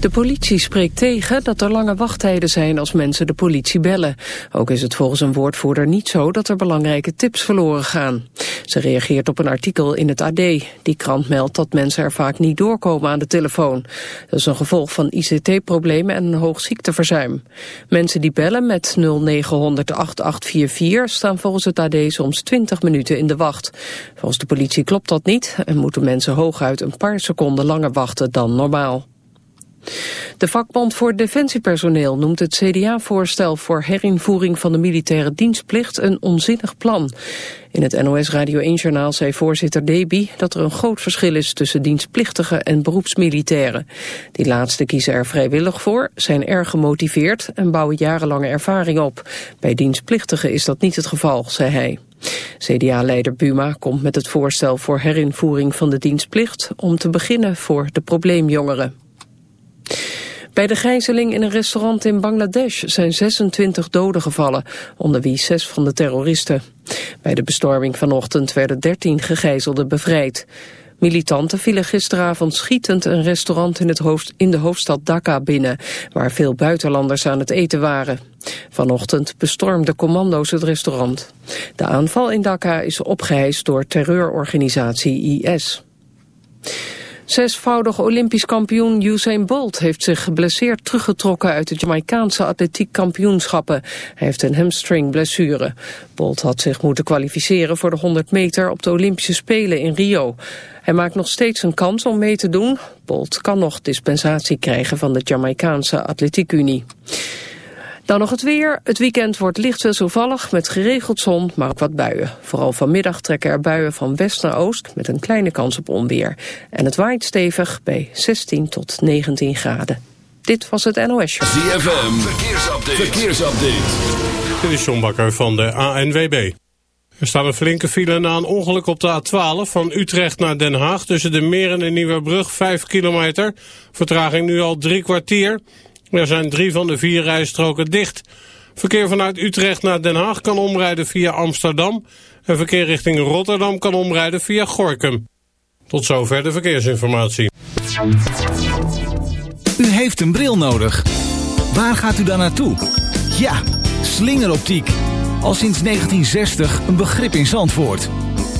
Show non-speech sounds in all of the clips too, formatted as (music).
De politie spreekt tegen dat er lange wachttijden zijn als mensen de politie bellen. Ook is het volgens een woordvoerder niet zo dat er belangrijke tips verloren gaan. Ze reageert op een artikel in het AD. Die krant meldt dat mensen er vaak niet doorkomen aan de telefoon. Dat is een gevolg van ICT-problemen en een hoog ziekteverzuim. Mensen die bellen met 0900 8844 staan volgens het AD soms 20 minuten in de wacht. Volgens de politie klopt dat niet en moeten mensen hooguit een paar seconden langer wachten dan normaal. De vakbond voor defensiepersoneel noemt het CDA-voorstel voor herinvoering van de militaire dienstplicht een onzinnig plan. In het NOS Radio 1-journaal zei voorzitter Deby dat er een groot verschil is tussen dienstplichtigen en beroepsmilitairen. Die laatste kiezen er vrijwillig voor, zijn erg gemotiveerd en bouwen jarenlange ervaring op. Bij dienstplichtigen is dat niet het geval, zei hij. CDA-leider Buma komt met het voorstel voor herinvoering van de dienstplicht om te beginnen voor de probleemjongeren. Bij de gijzeling in een restaurant in Bangladesh zijn 26 doden gevallen, onder wie zes van de terroristen. Bij de bestorming vanochtend werden 13 gegijzelden bevrijd. Militanten vielen gisteravond schietend een restaurant in, het hoofd, in de hoofdstad Dhaka binnen, waar veel buitenlanders aan het eten waren. Vanochtend bestormden commando's het restaurant. De aanval in Dhaka is opgeheist door terreurorganisatie IS. Zesvoudig Olympisch kampioen Usain Bolt heeft zich geblesseerd teruggetrokken uit de Jamaicaanse atletiek kampioenschappen. Hij heeft een hamstringblessure. Bolt had zich moeten kwalificeren voor de 100 meter op de Olympische Spelen in Rio. Hij maakt nog steeds een kans om mee te doen. Bolt kan nog dispensatie krijgen van de Jamaicaanse Atletiekunie. Dan nog het weer. Het weekend wordt licht wisselvallig met geregeld zon, maar ook wat buien. Vooral vanmiddag trekken er buien van west naar oost met een kleine kans op onweer. En het waait stevig bij 16 tot 19 graden. Dit was het NOS Show. ZFM, verkeersupdate. verkeersupdate. Dit is John Bakker van de ANWB. Er staat een flinke file na een ongeluk op de A12 van Utrecht naar Den Haag... tussen de Meren en Nieuwebrug, 5 kilometer. Vertraging nu al drie kwartier... Er zijn drie van de vier rijstroken dicht. Verkeer vanuit Utrecht naar Den Haag kan omrijden via Amsterdam. En verkeer richting Rotterdam kan omrijden via Gorkum. Tot zover de verkeersinformatie. U heeft een bril nodig. Waar gaat u dan naartoe? Ja, slingeroptiek. Al sinds 1960 een begrip in Zandvoort.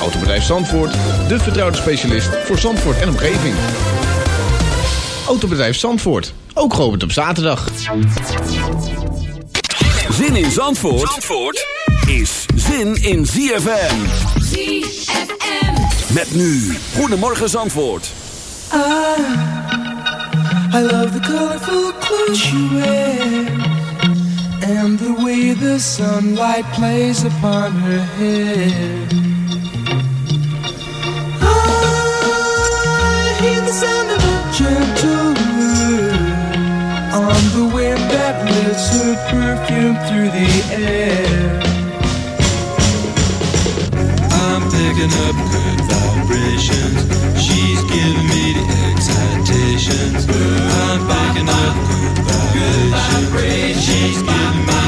Autobedrijf Zandvoort, de vertrouwde specialist voor Zandvoort en omgeving. Autobedrijf Zandvoort, ook geopend op zaterdag. Zin in Zandvoort, Zandvoort is zin in ZFM. ZFM. Met nu, Goedemorgen Zandvoort. I, I love the colorful clothes you wear And the way the sunlight plays upon her hair her perfume through the air I'm picking up good vibrations. She's giving me the excitations. I'm picking up good vibrations. She's giving me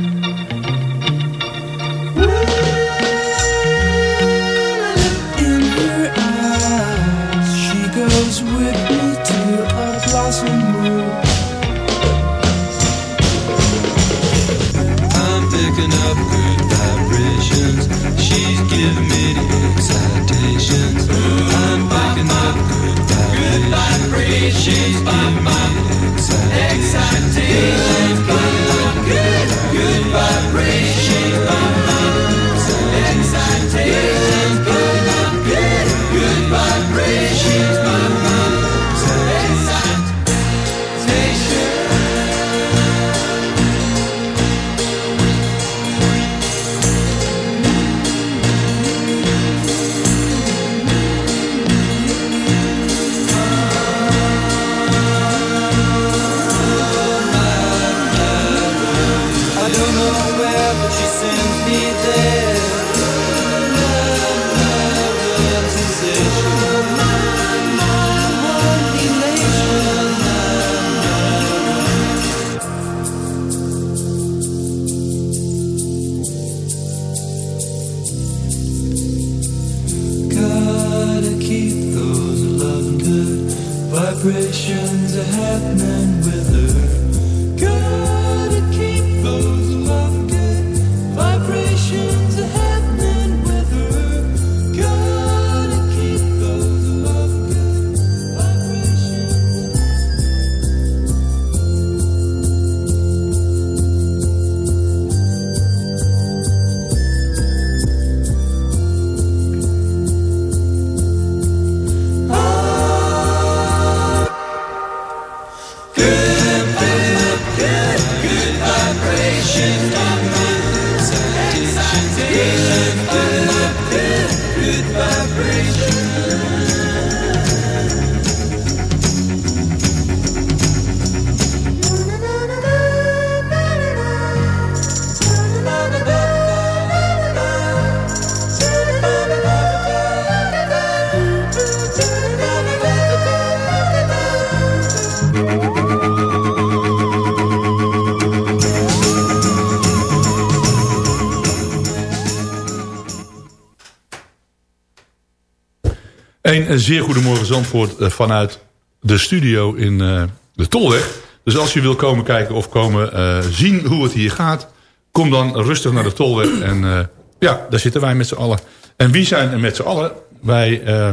Een zeer goedemorgen Zandvoort eh, vanuit de studio in eh, de Tolweg. Dus als je wil komen kijken of komen eh, zien hoe het hier gaat... kom dan rustig naar de Tolweg. En eh, ja, daar zitten wij met z'n allen. En wie zijn er met z'n allen? Wij eh,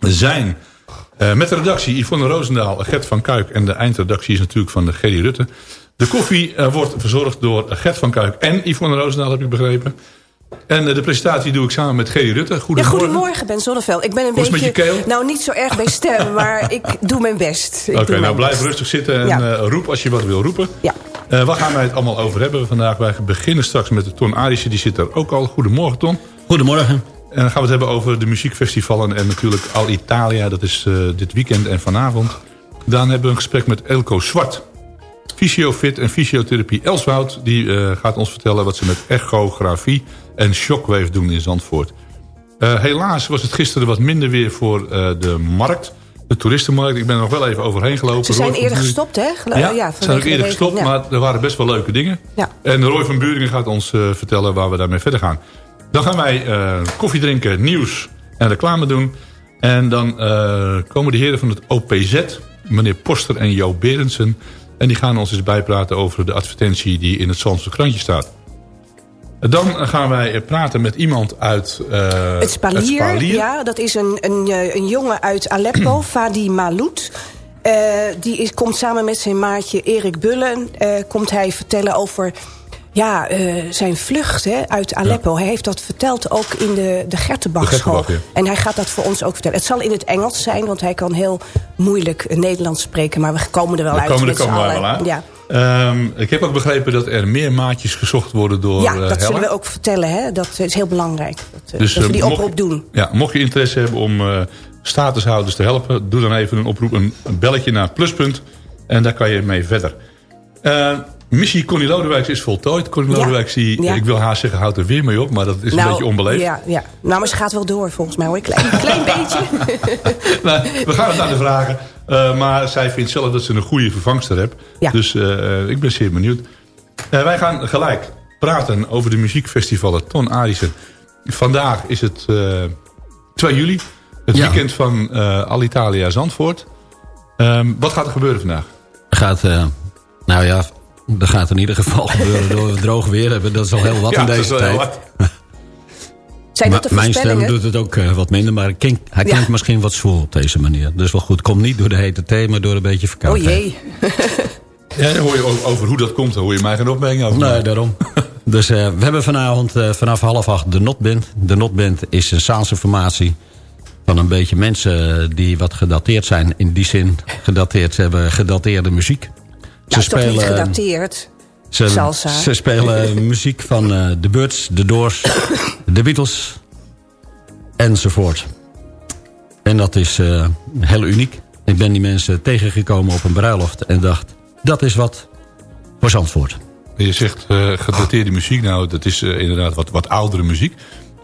zijn eh, met de redactie Yvonne Roosendaal, Gert van Kuik... en de eindredactie is natuurlijk van de Gerry Rutte. De koffie eh, wordt verzorgd door Gert van Kuik en Yvonne Roosendaal, heb ik begrepen. En eh, de presentatie doe ik samen met Gerry Rutte. Ja, Goedemorgen. goedemorgen Ben Zonneveld. Ik ben een beetje... met je keel? Nou, niet zo erg bij stem, (laughs) maar ik doe mijn best. Ik Oké, nou blijf best. rustig zitten en Ja. eh, roep als je wat wil roepen. Ja. Eh, waar gaan wij het allemaal over hebben vandaag? Wij beginnen straks met de Ton Arissen, die zit er ook al. Goedemorgen Ton. Goedemorgen. En dan gaan we het hebben over de muziekfestivalen en natuurlijk Al Italia. Dat is eh, dit weekend en vanavond. Dan hebben we een gesprek met Elko Zwart. Fysiofit en fysiotherapie Elswoud. Die eh, gaat ons vertellen wat ze met echografie en shockwave doen in Zandvoort. Eh, helaas was het gisteren wat minder weer voor eh, de markt. De toeristenmarkt. Ik ben er nog wel even overheen gelopen. Ze zijn Roy eerder gestopt, hè? Gelo- ja, ja ze zijn ook eerder gestopt, ja. maar er waren best wel leuke dingen. Ja. En Roy van Buringen gaat ons eh, vertellen waar we daarmee verder gaan. Dan gaan wij koffie drinken, nieuws en reclame doen. En dan komen de heren van het OPZ, meneer Poster en Jo Berendsen. En die gaan ons eens bijpraten over de advertentie die in het Zandse krantje staat. Dan gaan wij praten met iemand uit eh, Het spalier, ja, dat is een, een, eh, een jongen uit Aleppo, (clears throat) Fadi Malout. Eh, die is, komt samen met zijn maatje Erik Bullen... komt hij vertellen over ja, zijn vlucht hè, uit Aleppo. Hij heeft dat verteld ook in de, de Gertenbachschool. Ja. En hij gaat dat voor ons ook vertellen. Het zal in het Engels zijn, want hij kan heel moeilijk Nederlands spreken. Maar we komen er wel We uit komen, met z'n allen. wel aan. Ja, Ehm, ik heb ook begrepen dat er meer maatjes gezocht worden door ja eh, dat zullen we ook vertellen. Hè? Dat is heel belangrijk. Dat, eh, Dus, dat we eh, die mocht- oproep doen. Ja, mocht je interesse hebben om statushouders te helpen... doe dan even een oproep, een, een belletje naar Pluspunt. En daar kan je mee verder. Eh, Missie Connie Lodewijks is voltooid. Connie Ja. Lodewijks, die, Ja. ik wil haar zeggen, houdt er weer mee op. Maar dat is een beetje onbeleefd. Ja, ja. Nou, maar ze gaat wel door volgens mij hoor. Klein, (laughs) klein beetje. (laughs) Nou, we gaan het aan de vragen. Eh, maar zij vindt zelf dat ze een goede vervangster heeft. Ja. Dus eh, ik ben zeer benieuwd. Eh, wij gaan gelijk praten over de muziekfestivalen Ton Arissen. Vandaag is het eh 2 juli. Het Ja. weekend van eh Alitalia Zandvoort. Ehm, wat gaat er gebeuren vandaag? Gaat, eh, nou ja, dat gaat in ieder geval gebeuren door we droog weer hebben. Dat is al heel wat Ja, in deze tijd. (laughs) Zijn dat de mijn stem doet het ook eh, wat minder, maar hij klinkt, hij Ja. klinkt misschien wat zwoel op deze manier. Dus wel goed, komt niet door de hete thee, maar door een beetje Oh verkoudheid. jee. (laughs) Ja, dan hoor je over, over hoe dat komt. Dan hoor je mij geen opmerking over. Nee, daarom. (laughs) dus eh, we hebben vanavond eh, vanaf half acht de Notband. De Notband is een Zaanse formatie van een beetje mensen die wat gedateerd zijn. In die zin gedateerd, ze hebben gedateerde muziek. Ja, is toch niet gedateerd? Ze, Salsa. ze spelen (laughs) muziek van eh The Birds, The Doors, (coughs) The Beatles enzovoort. En dat is eh, heel uniek. Ik ben die mensen tegengekomen op een bruiloft en dacht... dat is wat voor Zandvoort. Je zegt eh, gedateerde muziek. Nou, dat is eh, inderdaad wat, wat oudere muziek.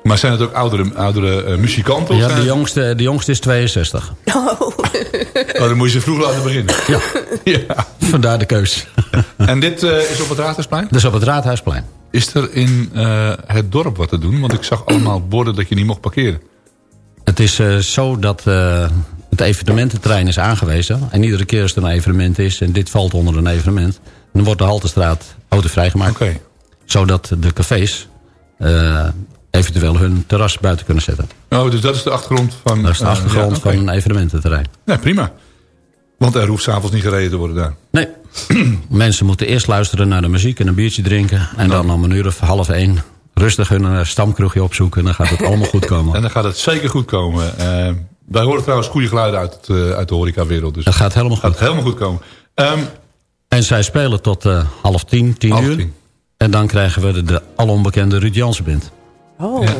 Maar zijn het ook oudere, oudere eh, muzikanten? of Ja, de jongste, de jongste is 62. Oh, dan moet je ze vroeg laten beginnen. (laughs) Ja, (laughs) Ja. vandaar de keus. (laughs) En dit eh, is op het Raadhuisplein? Dus op het Raadhuisplein. Is er in eh, het dorp wat te doen? Want ik zag allemaal (clears throat) borden dat je niet mocht parkeren. Het is zo dat het evenemententerrein is aangewezen. En iedere keer als er een evenement is, en dit valt onder een evenement... dan wordt de Haltestraat autovrij gemaakt. Oké. Zodat de cafés eventueel hun terras buiten kunnen zetten. Oh, dus dat is de achtergrond van... Dat is de eh, achtergrond ja, van een evenemententerrein. Ja, prima. Want er hoeft s'avonds niet gereden te worden daar. Nee, (clears throat) mensen moeten eerst luisteren naar de muziek en een biertje drinken. En dan om een uur of half één rustig hun eh, stamkroegje opzoeken. En dan gaat het (laughs) allemaal goed komen. En dan gaat het zeker goed komen. Eh, wij horen trouwens goede geluiden uit, het, uit de horecawereld. Dus Dat gaat helemaal gaat goed. helemaal goed komen. Ehm, En zij spelen tot half tien, tien Half uur. tien. En dan krijgen we de, de alonbekende Ruud Jansen band. Oh. ja.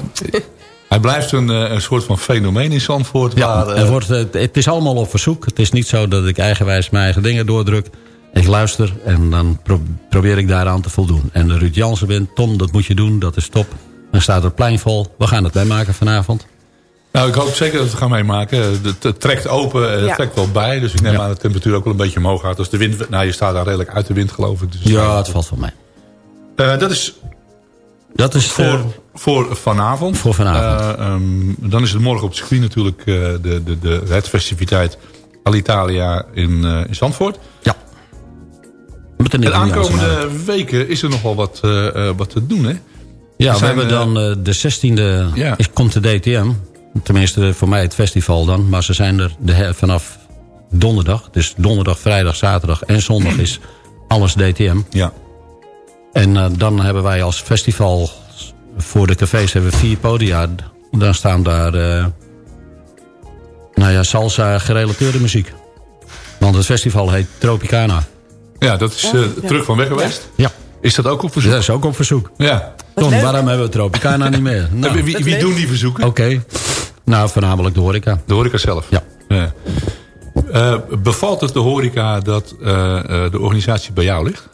Hij blijft een, eh, een soort van fenomeen in Zandvoort. Ja, waar, eh, er wordt, eh, het is allemaal op verzoek. Het is niet zo dat ik eigenwijs mijn eigen dingen doordruk. Ik luister en dan pro- probeer ik daaraan te voldoen. En de Ruud Jansen band, Tom, dat moet je doen, dat is top. Dan staat het plein vol. We gaan het meemaken vanavond. Nou, ik hoop zeker dat we het gaan meemaken. Het, het trekt open, het Ja. trekt wel bij. Dus ik neem Ja. aan dat de temperatuur ook wel een beetje omhoog gaat. Als de wind, nou, je staat daar redelijk uit de wind, geloof ik. Dus, Ja, het valt van mij. Eh, dat is Dat is voor, voor... voor vanavond. Voor vanavond. Eh, ehm, dan is het morgen op het circuit natuurlijk eh, de, de, de, het festiviteit Alitalia in, eh, in Zandvoort. ja. Met de De aankomende weken is er nogal wat, wat te doen, hè? Ja, we hebben dan de 16e... Ja. Is, komt de DTM. Tenminste, voor mij het festival dan. Maar ze zijn er de, vanaf donderdag. Dus donderdag, vrijdag, zaterdag en zondag is (clears throat) alles DTM. Ja. En eh, dan hebben wij als festival voor de cafés hebben we vier podia. Dan staan daar eh, nou ja, salsa gerelateerde muziek. Want het festival heet Tropicana. Ja, dat is eh, terug van weg geweest. Ja, Is dat ook op verzoek? dat is ook op verzoek. Ja. Tom, leuk. waarom hebben we Tropicana niet meer? (laughs) Nou, wie wie, wie doen die verzoeken? Oké. Nou, voornamelijk de horeca. De horeca zelf? Ja. Ja. Eh, bevalt het de horeca dat eh, eh, de organisatie bij jou ligt?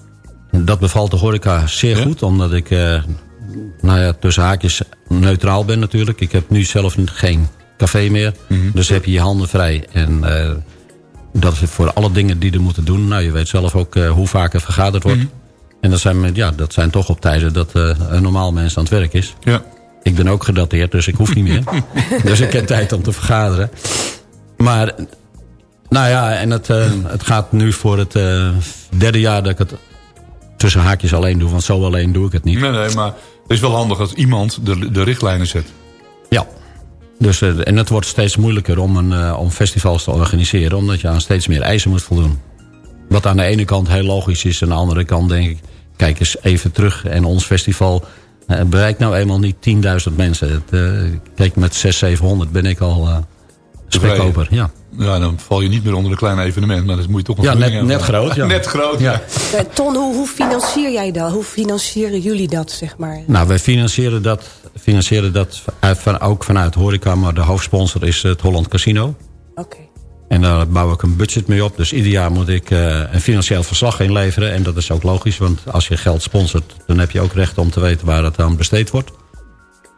Dat bevalt de horeca zeer Ja? goed. Omdat ik, eh, nou ja, tussen haakjes neutraal ben natuurlijk. Ik heb nu zelf geen café meer. Mhm. Dus heb je je handen vrij. En eh, dat is voor alle dingen die er moeten doen. Nou, je weet zelf ook eh, hoe vaak er vergaderd wordt. Mhm. En dat zijn, ja, dat zijn toch op tijden dat een normaal mens aan het werk is. Ja. Ik ben ook gedateerd, dus ik hoef niet meer. (laughs) dus ik heb tijd om te vergaderen. Maar, nou ja, en het, het gaat nu voor het derde jaar dat ik het tussen haakjes alleen doe. Want zo alleen doe ik het niet. Nee, nee, maar het is wel handig als iemand de, de richtlijnen zet. Ja. Dus, eh, en het wordt steeds moeilijker om, een, eh, om festivals te organiseren. Omdat je aan steeds meer eisen moet voldoen. Wat aan de ene kant heel logisch is. Aan de andere kant denk ik, kijk eens even terug. En ons festival eh, bereikt nou eenmaal niet 10.000 mensen. Het, eh, kijk, met 600, 700 ben ik al spekkoper. Ja, Ja, dan val je niet meer onder een klein evenement. Maar dat moet je toch een ja net, (laughs) net groot. Ja. Net groot, ja. Ja. Ton, hoe, hoe financier jij dat? Hoe financieren jullie dat, zeg maar? Nou, wij financieren dat, financieren dat uit, van, ook vanuit horeca. Maar de hoofdsponsor is het Holland Casino. Oké. En daar bouw ik een budget mee op. Dus ieder jaar moet ik eh, een financieel verslag inleveren. En dat is ook logisch, want als je geld sponsort... dan heb je ook recht om te weten waar het aan besteed wordt.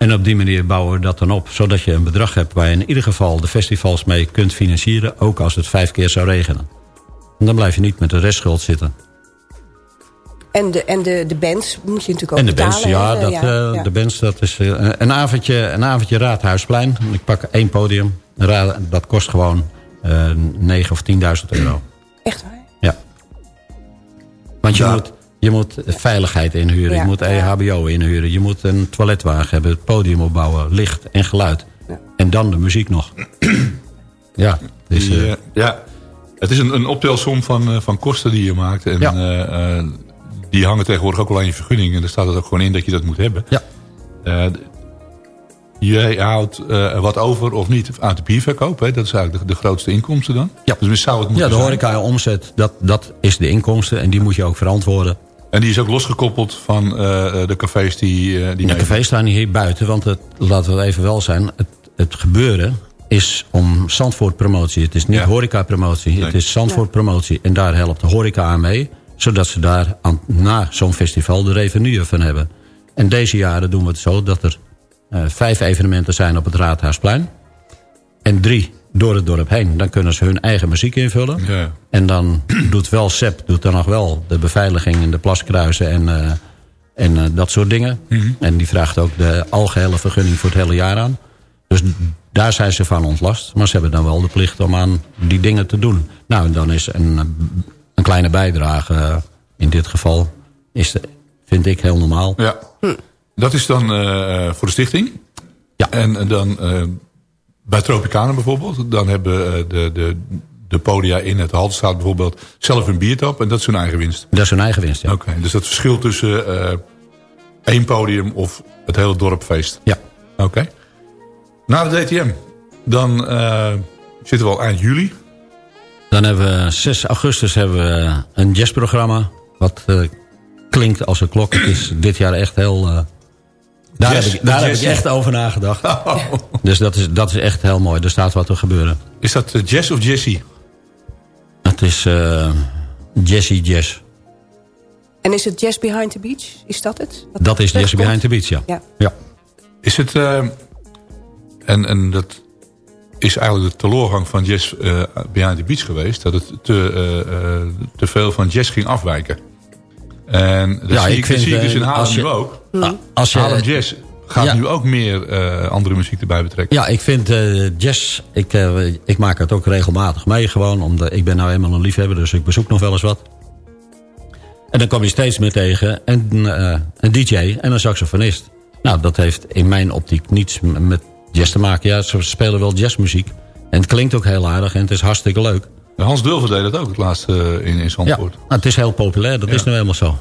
En op die manier bouwen we dat dan op. Zodat je een bedrag hebt waar je in ieder geval de festivals mee kunt financieren. Ook als het vijf keer zou regenen. En dan blijf je niet met de restschuld zitten. En de, en de, de bands moet je natuurlijk ook En de betalen. bands, ja, dat, eh, ja. de bands, dat is eh, een, avondje, een avondje Raadhuisplein. Ik pak één podium. Dat kost gewoon eh 9 of 10.000 euro. Echt waar? Ja. Want je, moet, je moet veiligheid inhuren. Ja, je moet EHBO inhuren. Je moet een toiletwagen hebben. Het podium opbouwen. Licht en geluid. En dan de muziek nog. (clears throat) ja. Dus, ja, het is een, een optelsom van, eh, van kosten die je maakt. En Ja. eh, eh, die hangen tegenwoordig ook al aan je vergunning. En daar staat het ook gewoon in dat je dat moet hebben. Ja. Eh, d- je houdt eh, wat over of niet uit de bierverkoop. Hè? Dat is eigenlijk de, de grootste inkomsten dan. Ja. Dus zou het moeten ja, de zijn. horeca omzet, dat, dat is de inkomsten. En die moet je ook verantwoorden. En die is ook losgekoppeld van eh, de cafés die... eh, die De cafés staan hier buiten, want het, laten we even wel zijn... het, het gebeuren is om Zandvoort promotie. Het is niet Ja. horeca promotie, het is Zandvoort promotie. En daar helpt de horeca aan mee... zodat ze daar aan, na zo'n festival de revenue van hebben. En deze jaren doen we het zo dat er eh, vijf evenementen zijn op het Raadhuisplein... en drie door het dorp heen. Dan kunnen ze hun eigen muziek invullen. Ja. En dan (clears throat) doet wel SEP doet dan nog wel de beveiliging en de plaskruisen en, eh, en eh, dat soort dingen. En die vraagt ook de algehele vergunning voor het hele jaar aan. Dus daar zijn ze van ontlast. Maar ze hebben dan wel de plicht om aan die dingen te doen. Nou, en dan is een, een kleine bijdrage eh, in dit geval, is de, vind ik heel normaal. Ja. Dat is dan eh, voor de stichting. Ja. En dan eh, bij Tropicana bijvoorbeeld. Dan hebben eh, de, de, de podia in het Haltestraat bijvoorbeeld zelf een biertap. En dat is hun eigen winst. Dat is hun eigen winst, ja. Oké, dus dat verschil tussen eh, één podium of het hele dorp feest. Ja. Oké. Na de DTM, dan eh, zitten we al eind juli. Dan hebben we 6 augustus hebben we een jazzprogramma. Wat klinkt als een klok. Het is dit jaar echt heel... daar heb, ik, daar heb jazz- ik echt over nagedacht. Dus dat is, dat is echt heel mooi. Er staat wat te gebeuren. Is dat eh, jazz of Jessie? Het is eh Jazzy Jazz. En is het Jazz Behind the Beach? Is dat het? Wat Dat is Jazz terugkomt? Behind the Beach, ja. Ja. ja. Is het... eh, en, en dat is eigenlijk de teleurgang van Jazz eh, Behind the Beach geweest. Dat het te, eh, eh, te veel van jazz ging afwijken. En dat Ja, zie ik vind, zie ik dus eh, in Haarlem nu ook. Als je, Haarlem Jazz gaat Ja. nu ook meer eh, andere muziek erbij betrekken. Ja, ik vind eh, jazz... Ik, eh, ik maak het ook regelmatig mee gewoon. Omdat ik ben nou eenmaal een liefhebber, dus ik bezoek nog wel eens wat. En dan kom je steeds meer tegen een, eh, een DJ en een saxofonist. Nou, dat heeft in mijn optiek niets met jazz te maken. Ja, ze spelen wel jazzmuziek. En het klinkt ook heel aardig en het is hartstikke leuk. Hans Dulver deed dat ook het laatste eh, in, in Ja, Zandvoort. nou, het is heel populair, dat Ja. is nu helemaal zo.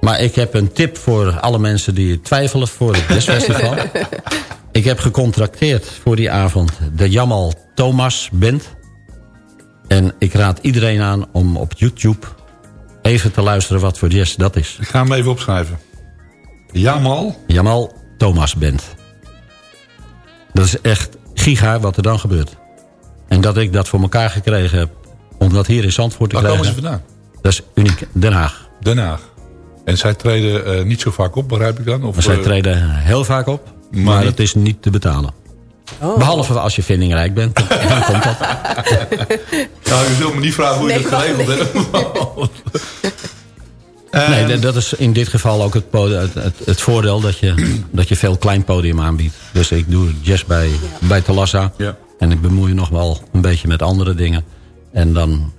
Maar ik heb een tip voor alle mensen die twijfelen voor het jazzfestival. (laughs) ik heb gecontracteerd voor die avond de Jamal Thomas Band. En ik raad iedereen aan om op YouTube even te luisteren wat voor jazz dat is. Ik ga hem even opschrijven. Jamal. Jamal Thomas Band. Dat is echt giga wat er dan gebeurt. En dat ik dat voor elkaar gekregen heb om dat hier in Zandvoort te Waar komen krijgen. ze vandaan? Dat is uniek. Den Haag. Den Haag. En zij treden eh, niet zo vaak op, begrijp ik dan? Of, zij eh, treden heel vaak op. Maar het is niet te betalen. Oh. Behalve als je vindingrijk bent. (laughs) Dan komt dat. (laughs) Nou, u zult me niet vragen hoe je Nee, dat geregeld hebt. (laughs) Ehm, Nee, dat- dat is in dit geval ook het, het, het voordeel dat je, (clears throat) dat je veel klein podium aanbiedt. Dus ik doe jazz bij, bij Talassa. Ja. En ik bemoei nog wel een beetje met andere dingen. En dan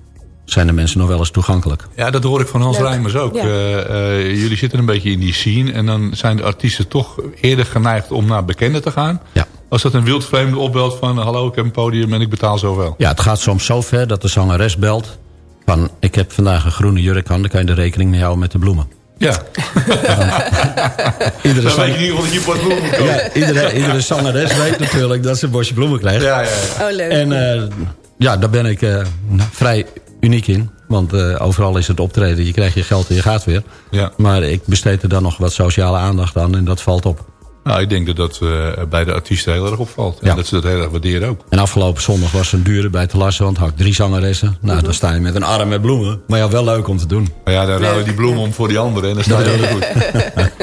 zijn de mensen nog wel eens toegankelijk. Ja, dat hoor ik van Hans. Rijmers ook. Ja. Eh, eh, jullie zitten een beetje in die scene. En dan zijn de artiesten toch eerder geneigd om naar bekenden te gaan. Ja. Als dat een wildvreemde opbelt van... hallo, ik heb een podium en ik betaal zoveel. Ja, het gaat soms zo ver dat de zangeres belt. Van, ik heb vandaag een groene jurk aan. Dan kan je de rekening mee houden met de bloemen. Ja, (laughs) Iedere, dan weet je in ieder geval dat je pot bloemen kopen. ja, iedere, iedere zangeres weet natuurlijk dat ze een bosje bloemen krijgt. Ja, ja, ja. Oh, leuk. En eh, ja, daar ben ik eh, vrij uniek in. Want eh, overal is het optreden. Je krijgt je geld en je gaat weer. Ja. Maar ik besteed er dan nog wat sociale aandacht aan. En dat valt op. Nou, ik denk dat dat eh, bij de artiesten heel erg opvalt. En Ja. dat ze dat heel erg waarderen ook. En afgelopen zondag was een dure bij te lassen, want had ik drie zangeressen. Nou, dan sta je met een arm met bloemen. Maar ja, wel leuk om te doen. Maar ja, dan ruilen die bloemen om voor die anderen en dan sta je heel goed. (laughs)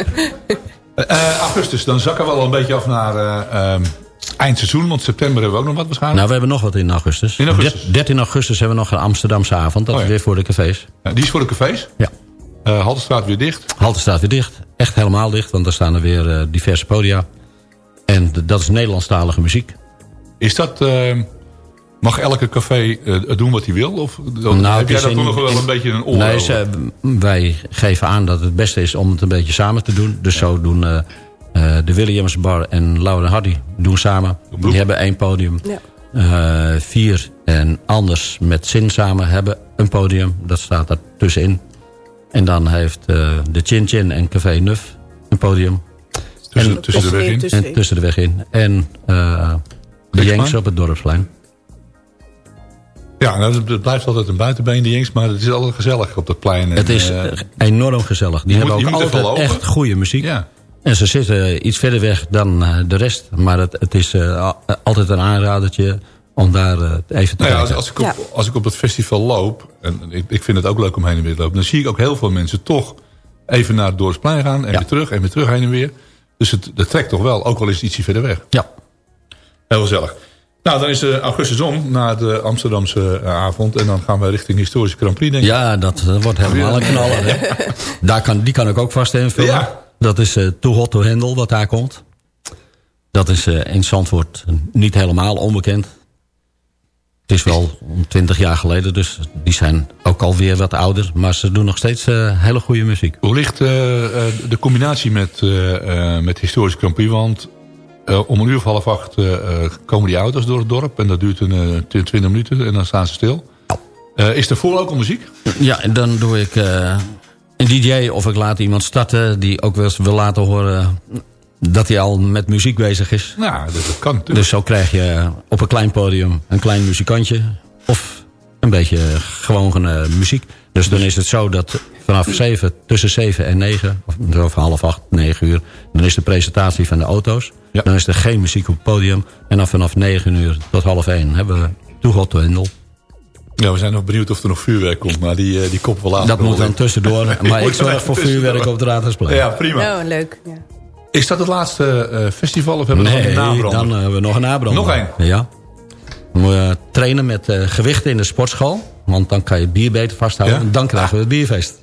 Eh, augustus, dan zakken we al een beetje af naar eh, ehm, eindseizoen. Want september hebben we ook nog wat waarschijnlijk. Nou, we hebben nog wat in augustus. In augustus? Der- 13 augustus hebben we nog een Amsterdamse avond. Dat Oh, is weer voor de cafés. Ja, die is voor de cafés. Ja. Eh Haltestraat weer dicht. Halte staat weer dicht. Echt helemaal dicht, want daar staan er weer eh, diverse podia. En dat is Nederlandstalige muziek. Is dat... eh, mag elke café doen wat hij wil? Of heb Nou, het jij daar in- toch nog wel in- een beetje een oor Nee, ze, wij geven aan dat het beste is om het een beetje samen te doen. Dus zo doen eh, de Williams Bar en Laura Hardy doen samen. Die hebben één podium. Ja. Eh, vier en Anders met Zin samen hebben een podium. Dat staat daar tussenin. En dan heeft eh, de Chin Chin en Café Nuf een podium. Tussen- en, tussen de weg in. En tussen de weg in. En eh, de? Jenks op het Dorpsplein. Ja, nou, het- het blijft altijd een buitenbeen, die Jenks. Maar het is altijd gezellig op dat plein. En, Het is enorm gezellig. Die je hebben moet- ook altijd echt goede muziek. ja. En ze zitten iets verder weg dan eh, de rest. Maar het, het is eh, al- altijd een aanradertje om daar eh, even te Nou ja, als, kijken. als, ik op, als ik op het festival loop, en ik, ik vind het ook leuk om heen en weer te lopen... dan zie ik ook heel veel mensen toch even naar het Dorpsplein gaan... en Ja. weer terug en weer terug heen en weer. Dus het, dat trekt toch wel, ook al is het ietsje verder weg. Ja. Heel gezellig. Nou, dan is de augustus om, na de Amsterdamse eh, avond... en dan gaan we richting historische Grand Prix, denk ik. ja, dat eh, wordt helemaal een knaller. hè. (laughs) Daar kan, die kan ik ook vast invullen. Ja. Dat is eh Too Hot to Handle wat daar komt. Dat is eh, in Zandvoort niet helemaal onbekend. Het is wel twintig jaar geleden, dus die zijn ook alweer wat ouder. Maar ze doen nog steeds eh, hele goede muziek. Hoe ligt de combinatie met, met historische Grand Prix? Want om een uur of half acht komen die auto's door het dorp... en dat duurt een 20 minuten en dan staan ze stil. Is er voor ook al muziek? Ja, en dan doe ik een DJ of ik laat iemand starten... die ook wel eens wil laten horen dat hij al met muziek bezig is. Nou, dat, dat kan natuurlijk. Dus zo krijg je op een klein podium een klein muzikantje... of een beetje gewoon eh, muziek. Dus dan is het zo dat vanaf 7, tussen 7 en 9... of half 8, 9 uur... dan is de presentatie van de auto's. Ja. Dan is er geen muziek op het podium. En dan vanaf 9 uur tot half 1 hebben we Toegot. Ja, we zijn nog benieuwd of er nog vuurwerk komt, maar die, eh, die koppen we later Dat wel moet dan tussendoor. (laughs) Maar ik zorg voor tussendoor. vuurwerk op het Raadhuisplein. Ja, prima. Oh, leuk. Ja. Is dat het laatste eh, festival of hebben we nog een nabrander? dan eh, hebben we nog een nabrander. Nog één? Ja. We moeten trainen met eh, gewichten in de sportschool. Want dan kan je bier beter vasthouden. Ja? En dan krijgen we het bierfeest.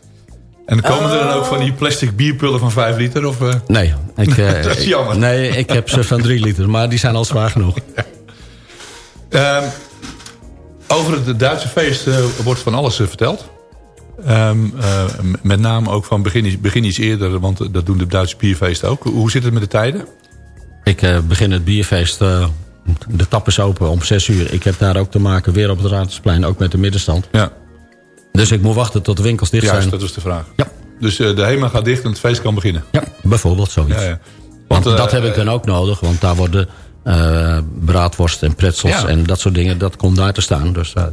En komen er dan ook van die plastic bierpullen van 5 liter? Of, eh? Nee, ik, eh, (laughs) Dat is jammer. nee, ik heb ze van 3 liter. Maar die zijn al zwaar genoeg. (laughs) Ehm, over het Duitse feest eh, wordt van alles eh, verteld. Ehm, eh, met name ook van begin, iets- begin iets eerder, want dat doen de Duitse bierfeesten ook. Hoe zit het met de tijden? Ik begin het bierfeest. de tap is open om 6 uur. Ik heb daar ook te maken weer op het Raadhuisplein. Ook met de middenstand. Ja, Dus ik moet wachten tot de winkels dicht juist, zijn. dat is de vraag. Ja. Dus de HEMA gaat dicht en het feest kan beginnen. Ja, bijvoorbeeld zoiets. Ja, ja. Want eh, dat heb ik dan ook nodig, want daar worden eh, braadworst en pretzels Ja. en dat soort dingen, dat komt daar te staan. Dus eh, En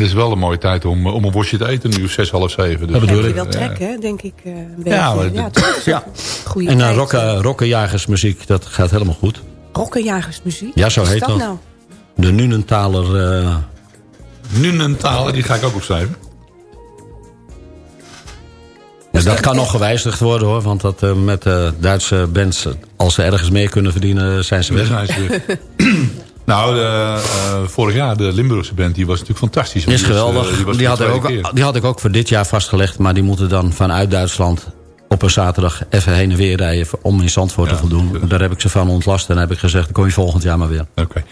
het is wel een mooie tijd om, om een worstje te eten, nu of zes, half zeven. Dus, Dat bedoel ik. wel trek, hè, denk ik. eh, een beetje. Ja, maar ja, dat- toch? ja. Goeie En dan rokkenjagersmuziek, dat gaat helemaal goed. Rokkenjagersmuziek? Ja, zo Wat heet dat. nou? De Nunentaler, eh, Nunentaler, die ga ik ook opschrijven. ja, dat kan nog gewijzigd worden hoor, want dat, met de Duitse bands, als ze ergens meer kunnen verdienen, zijn ze weg. zijn ze weer. (clears throat) nou, de, eh, vorig jaar, de Limburgse band, die was natuurlijk fantastisch. Is die was, eh, geweldig. die, was Die voor had, ik ook, keer. die had ik ook voor dit jaar vastgelegd. Maar die moeten dan vanuit Duitsland op een zaterdag even heen en weer rijden... om in Zandvoort te voldoen. Daar heb ik ze van ontlast en heb ik gezegd... dan kom je volgend jaar maar weer. Oké.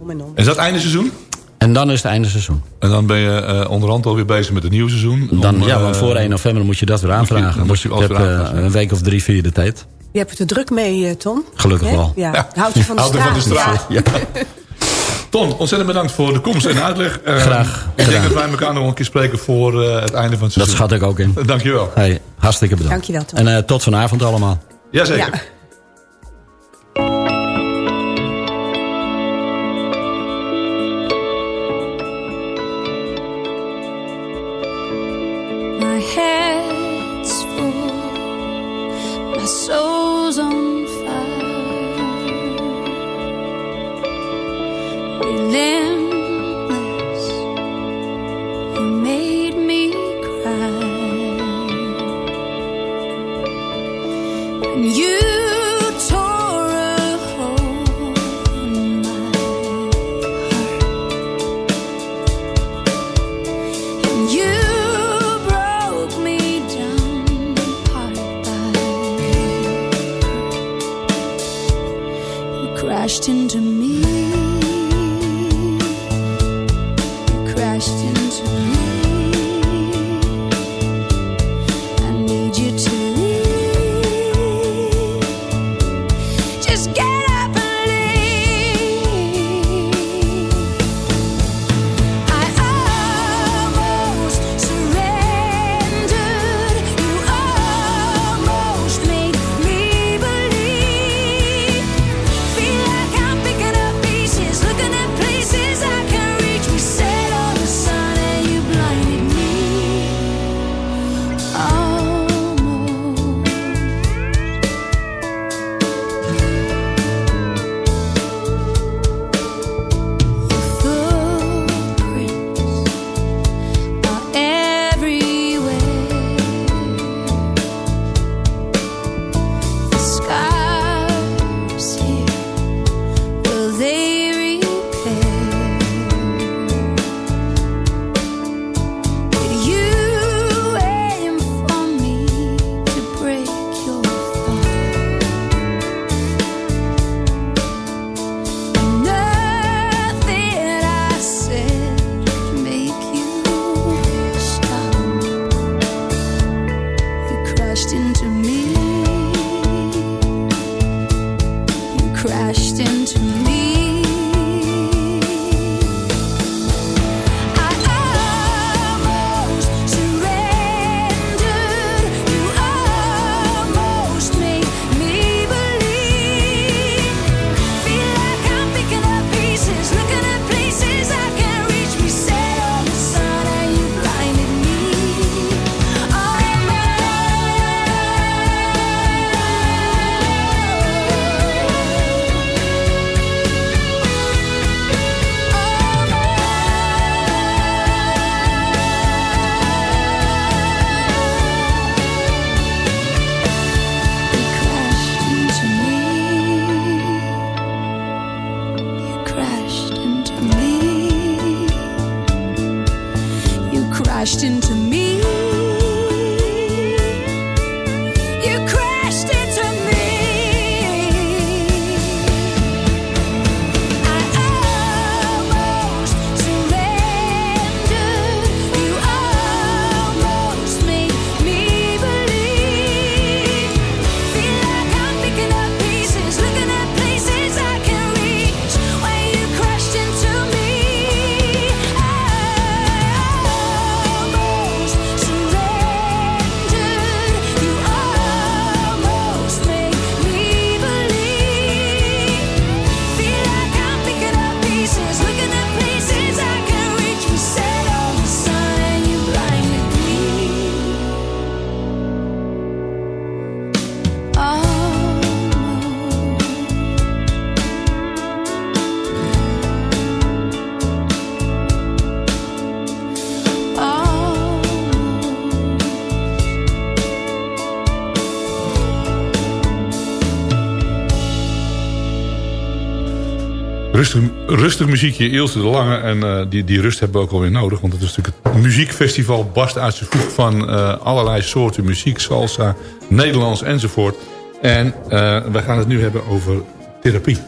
Om en om. Is dat einde seizoen? En dan is het einde seizoen. En dan ben je eh, onderhand alweer bezig met het nieuwe seizoen. Dan, Om, ja, want voor 1 november moet je dat weer aanvragen. moet dus je ik alles heb weer eh, aanvragen. een week of drie, vier de tijd. Je hebt het er druk mee, eh, Tom. Gelukkig wel. Ja. Ja. Houd je van de Houd er straat. van de straat. Ja. (laughs) Ton, ontzettend bedankt voor de komst en uitleg. Eh, (laughs) Graag Ik denk gedaan. dat wij elkaar nog een keer spreken voor eh, het einde van het Dat seizoen. schat ik ook in. (laughs) Dankjewel. Hey, hartstikke bedankt. Dankjewel, Tom. En eh, tot vanavond allemaal. Jazeker. Rustig, rustig muziekje, Ilse de Lange. En eh, die, die rust hebben we ook alweer nodig. Want het is natuurlijk het muziekfestival barst uit zijn voeg van eh, allerlei soorten muziek. Salsa, Nederlands enzovoort. En eh, we gaan het nu hebben over therapie.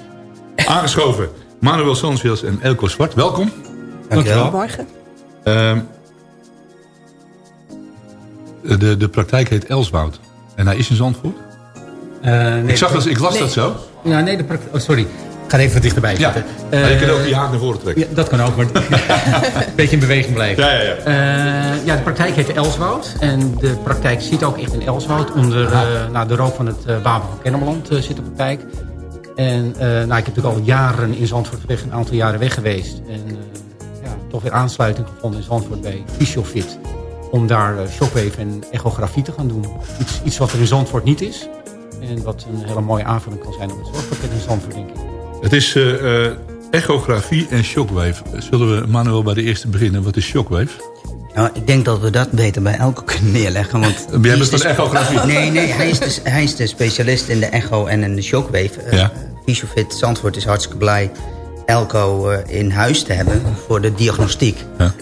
(laughs) Aangeschoven Manuel Sanchez en Elko Zwart. Welkom. Dankjewel. Morgen. Ehm, de, de praktijk heet Elswoud. En hij is in Zandvoort? ik, zag dat, ik las dat zo. Ja, nee, de praktijk... Oh, sorry. Ga even dichterbij Ja, zitten. maar je kunt Eh, ook die haak naar voren trekken. Ja, dat kan ook, maar een (laughs) beetje in beweging blijven. Ja, ja, ja. Eh, ja, de praktijk heet Elswoud. En de praktijk zit ook echt in Elswoud. Onder eh nou, de rook van het Wapen van Kennemerland zit de praktijk. En nou, ik heb natuurlijk al jaren in Zandvoort weg, een aantal jaren weg geweest. En ja, toch weer aansluiting gevonden in Zandvoort bij Fysiofit. Om daar shockwave en echografie te gaan doen. Iets, iets wat er in Zandvoort niet is. En wat een hele mooie aanvulling kan zijn op het zorgpakket in Zandvoort, denk ik. Het is eh, echografie en shockwave. Zullen we, Manuel, bij de eerste beginnen? Wat is shockwave? Nou, ik denk dat we dat beter bij Elko kunnen neerleggen. Want (laughs) Jij bent van de- de echografie. (laughs) Nee, nee, hij is, de, hij is de specialist in de echo en in de shockwave. Eh, Ja. Zandvoort is hartstikke blij Elko eh, in huis te hebben voor de diagnostiek.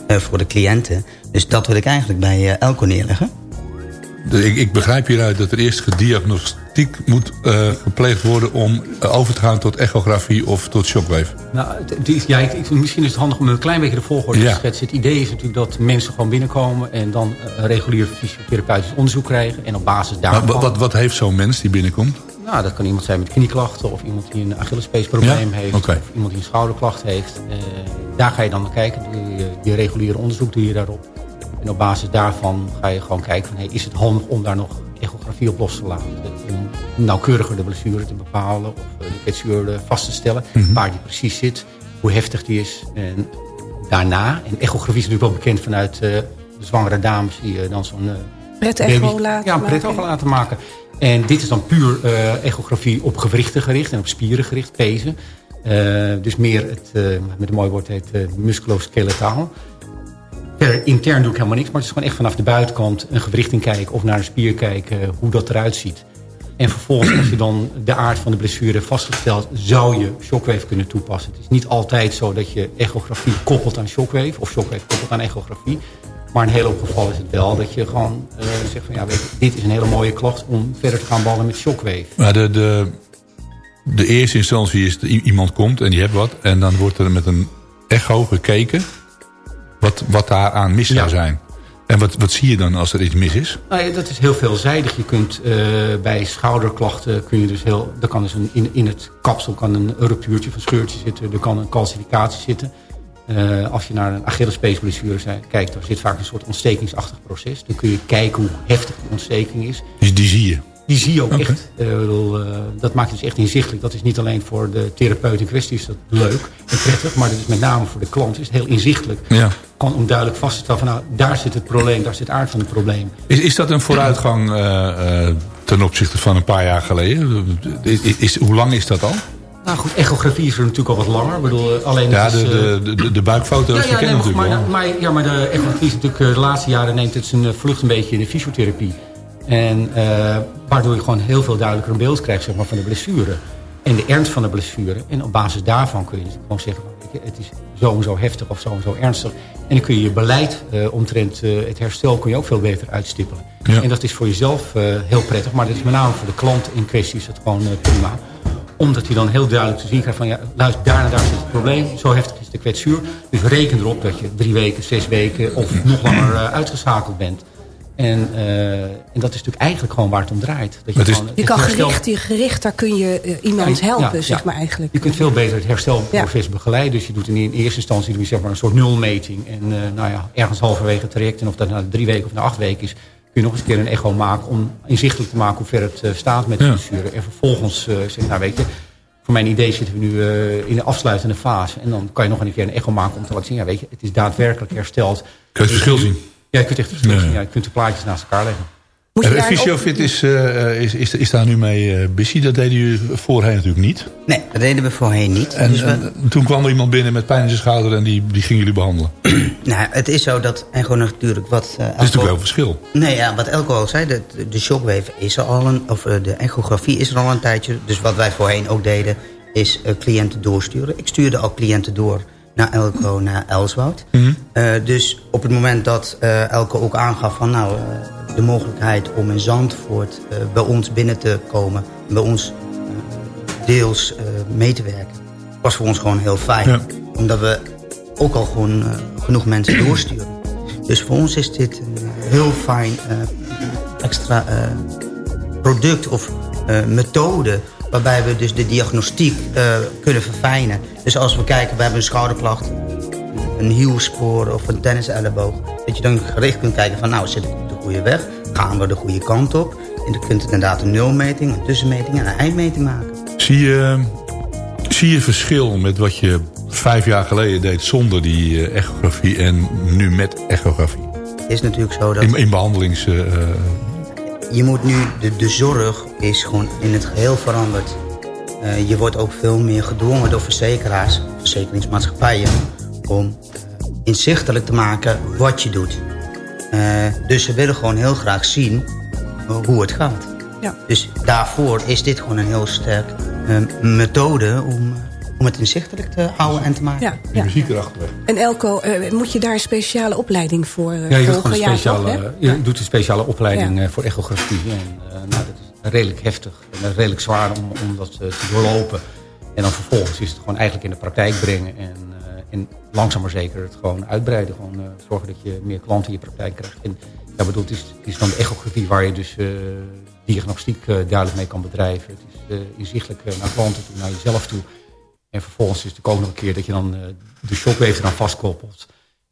eh, voor de cliënten. Dus dat wil ik eigenlijk bij Elko neerleggen. Ik, ik begrijp hieruit dat er eerst gediagnostiek moet eh, gepleegd worden... om eh, over te gaan tot echografie of tot shockwave. Nou, ja, ik, misschien is het handig om een klein beetje de volgorde Ja. te schetsen. Het idee is natuurlijk dat mensen gewoon binnenkomen... en dan eh, een regulier fysiotherapeutisch onderzoek krijgen. En op basis Maar daarvan... wat, wat, wat heeft zo'n mens die binnenkomt? Nou, dat kan iemand zijn met knieklachten... of iemand die een Achillespeesprobleem Ja? heeft... Of iemand die een schouderklacht heeft. Daar ga je dan naar kijken. Je reguliere onderzoek doe je daarop. En op basis daarvan ga je gewoon kijken... Van, hey, is het handig om daar nog echografie op los te laten... om nauwkeuriger de blessure te bepalen... of eh, de kwetsuur vast te stellen... Mhm. waar die precies zit, hoe heftig die is... En daarna, en echografie is natuurlijk wel bekend vanuit eh, de zwangere dames... die eh, dan zo'n... Pret-echo baby- laten Ja, een maken. pret-echo laten maken. En dit is dan puur eh, echografie op gewrichten gericht en op spieren gericht, pezen. Eh, dus meer het, eh, met een mooi woord heet uh, musculoskeletaal. Intern doe ik helemaal niks, maar het is gewoon echt vanaf de buitenkant een gewricht in kijken of naar een spier kijken, hoe dat eruit ziet. En vervolgens, als je dan de aard van de blessure hebt vastgesteld, zou je shockwave kunnen toepassen. Het is niet altijd zo dat je echografie koppelt aan shockwave of shockwave koppelt aan echografie. Maar in een hele hoop gevallen is het wel dat je gewoon eh, zegt van ja, weet dit is een hele mooie klacht om verder te gaan ballen met shockwave. Maar de, de, de eerste instantie is iemand komt en die heeft wat. En dan wordt er met een echo gekeken wat, wat daar aan mis zou zijn. En wat, wat zie je dan als er iets mis is? Nou ja, dat is heel veelzijdig. Je kunt eh, bij schouderklachten kun je dus heel. Er kan dus een, in, in het kapsel kan een ruptuurtje of een scheurtje zitten. Er kan een calcificatie zitten. Eh, als je naar een Achillespeesblessure kijkt, daar zit vaak een soort ontstekingsachtig proces. Dan kun je kijken hoe heftig die ontsteking is. Dus die zie je. Die zie je ook echt. Eh, bedoel, eh, dat maakt het dus echt inzichtelijk. Dat is niet alleen voor de therapeut in kwestie is dat leuk en prettig. Maar dat is met name voor de klant is het heel inzichtelijk. Ja. Kan om duidelijk vast te stellen van nou, daar zit het probleem, daar zit de aard van het probleem. Is, is dat een vooruitgang eh, ten opzichte van een paar jaar geleden? Is, is, hoe lang is dat al? Nou goed, echografie is er natuurlijk al wat langer. Ik bedoel, alleen Ja, het is, de, de, de, buikfoto's ja, ja, nee, natuurlijk maar, maar, ja, maar de echografie is natuurlijk de laatste jaren neemt het zijn vlucht een beetje in de fysiotherapie. En eh, waardoor je gewoon heel veel duidelijker een beeld krijgt zeg maar, van de blessure. En de ernst van de blessure. En op basis daarvan kun je dus gewoon zeggen, het is zo en zo heftig of zo en zo ernstig. En dan kun je je beleid eh, omtrent eh, het herstel kun je ook veel beter uitstippelen. Ja. En dat is voor jezelf heel prettig. Maar dat is met name voor de klant in kwestie is het gewoon prima omdat hij dan heel duidelijk te zien krijgt van... ja, luister, daar en daar zit het probleem. Zo heftig is de kwetsuur. Dus reken erop dat je drie weken, zes weken... of nog langer uitgeschakeld bent. En, eh, en dat is natuurlijk eigenlijk gewoon waar het om draait. Dat is- gewoon Je kan herstel- gericht, die gericht, daar kun je eh, iemand Ja, helpen, ja, zeg ja. maar eigenlijk. Je kunt veel beter het herstelproces begeleiden. Dus je doet in, in eerste instantie doe je zeg maar een soort nulmeting. En eh, nou ja, ergens halverwege het traject... en of dat na drie weken of na acht weken is... kun je nog eens een keer een echo maken... om inzichtelijk te maken hoe ver het staat met de Ja. blessure. En vervolgens uh, zeg nou weet je... voor mijn idee zitten we nu eh, in de afsluitende fase. En dan kan je nog een keer een echo maken om te laten zien... ja weet je, het is daadwerkelijk hersteld. Kun je het verschil zien? Ja, je kunt echt Ja. zien. Ja, je kunt de plaatjes naast elkaar leggen. Je Eh, Fysiofit is, eh, is, is, is daar nu mee eh busy. Dat deden jullie voorheen natuurlijk niet. Nee, dat deden we voorheen niet. En, Dus we- en toen kwam er iemand binnen met pijn in zijn schouder... en die, die gingen jullie behandelen. Is (clears throat) nou, het is zo dat Echo natuurlijk wat... eh, Elko- natuurlijk wel een verschil. Nee, ja, wat Elko al zei, de, de shockwave is er al een... of eh, de echografie is er al een tijdje. Dus wat wij voorheen ook deden, is cliënten doorsturen. Ik stuurde al cliënten door naar Elko, naar Elswoud. Eh, dus op het moment dat eh, Elko ook aangaf van... nou, eh, de mogelijkheid om in Zandvoort bij ons binnen te komen... bij ons deels mee te werken... was voor ons gewoon heel fijn. Ja. Omdat we ook al gewoon genoeg mensen (clears throat) doorsturen. Dus voor ons is dit een heel fijn extra product of methode... waarbij we dus de diagnostiek eh, kunnen verfijnen. Dus als we kijken, we hebben een schouderklacht... een hielspoor of een tenniselleboog... dat je dan gericht kunt kijken van nou, zit ik op de goede weg? Gaan we de goede kant op? En dan kunt je inderdaad een nulmeting, een tussenmeting en een eindmeting maken. Zie je, zie je verschil met wat je vijf jaar geleden deed... zonder die eh, echografie en nu met echografie? Het is natuurlijk zo dat... In, in behandelings... eh, eh, je moet nu, de, de zorg is gewoon in het geheel veranderd. Eh, je wordt ook veel meer gedwongen door verzekeraars, verzekeringsmaatschappijen... om eh, inzichtelijk te maken wat je doet. Eh, dus ze willen gewoon heel graag zien hoe het gaat. Ja. Dus daarvoor is dit gewoon een heel sterk methode om, om het inzichtelijk te houden en te maken. Ja, ja. muziek erachter. En Elko, eh, moet je daar een speciale opleiding voor eh, Ja, je doet, volgen? een speciale, toch, je doet een speciale opleiding Ja. eh, voor echografie. En, eh, nou, dat is redelijk heftig en redelijk zwaar om, om dat te doorlopen. En dan vervolgens is het gewoon eigenlijk in de praktijk brengen. En, eh, en langzaam maar zeker het gewoon uitbreiden. Gewoon eh, zorgen dat je meer klanten in je praktijk krijgt. En ja, bedoel, het, is, het is dan de echografie waar je dus eh, diagnostiek eh, duidelijk mee kan bedrijven. Het is eh, inzichtelijk naar klanten toe, naar jezelf toe. En vervolgens is het ook nog een keer dat je dan eh, de shockwave eraan vastkoppelt.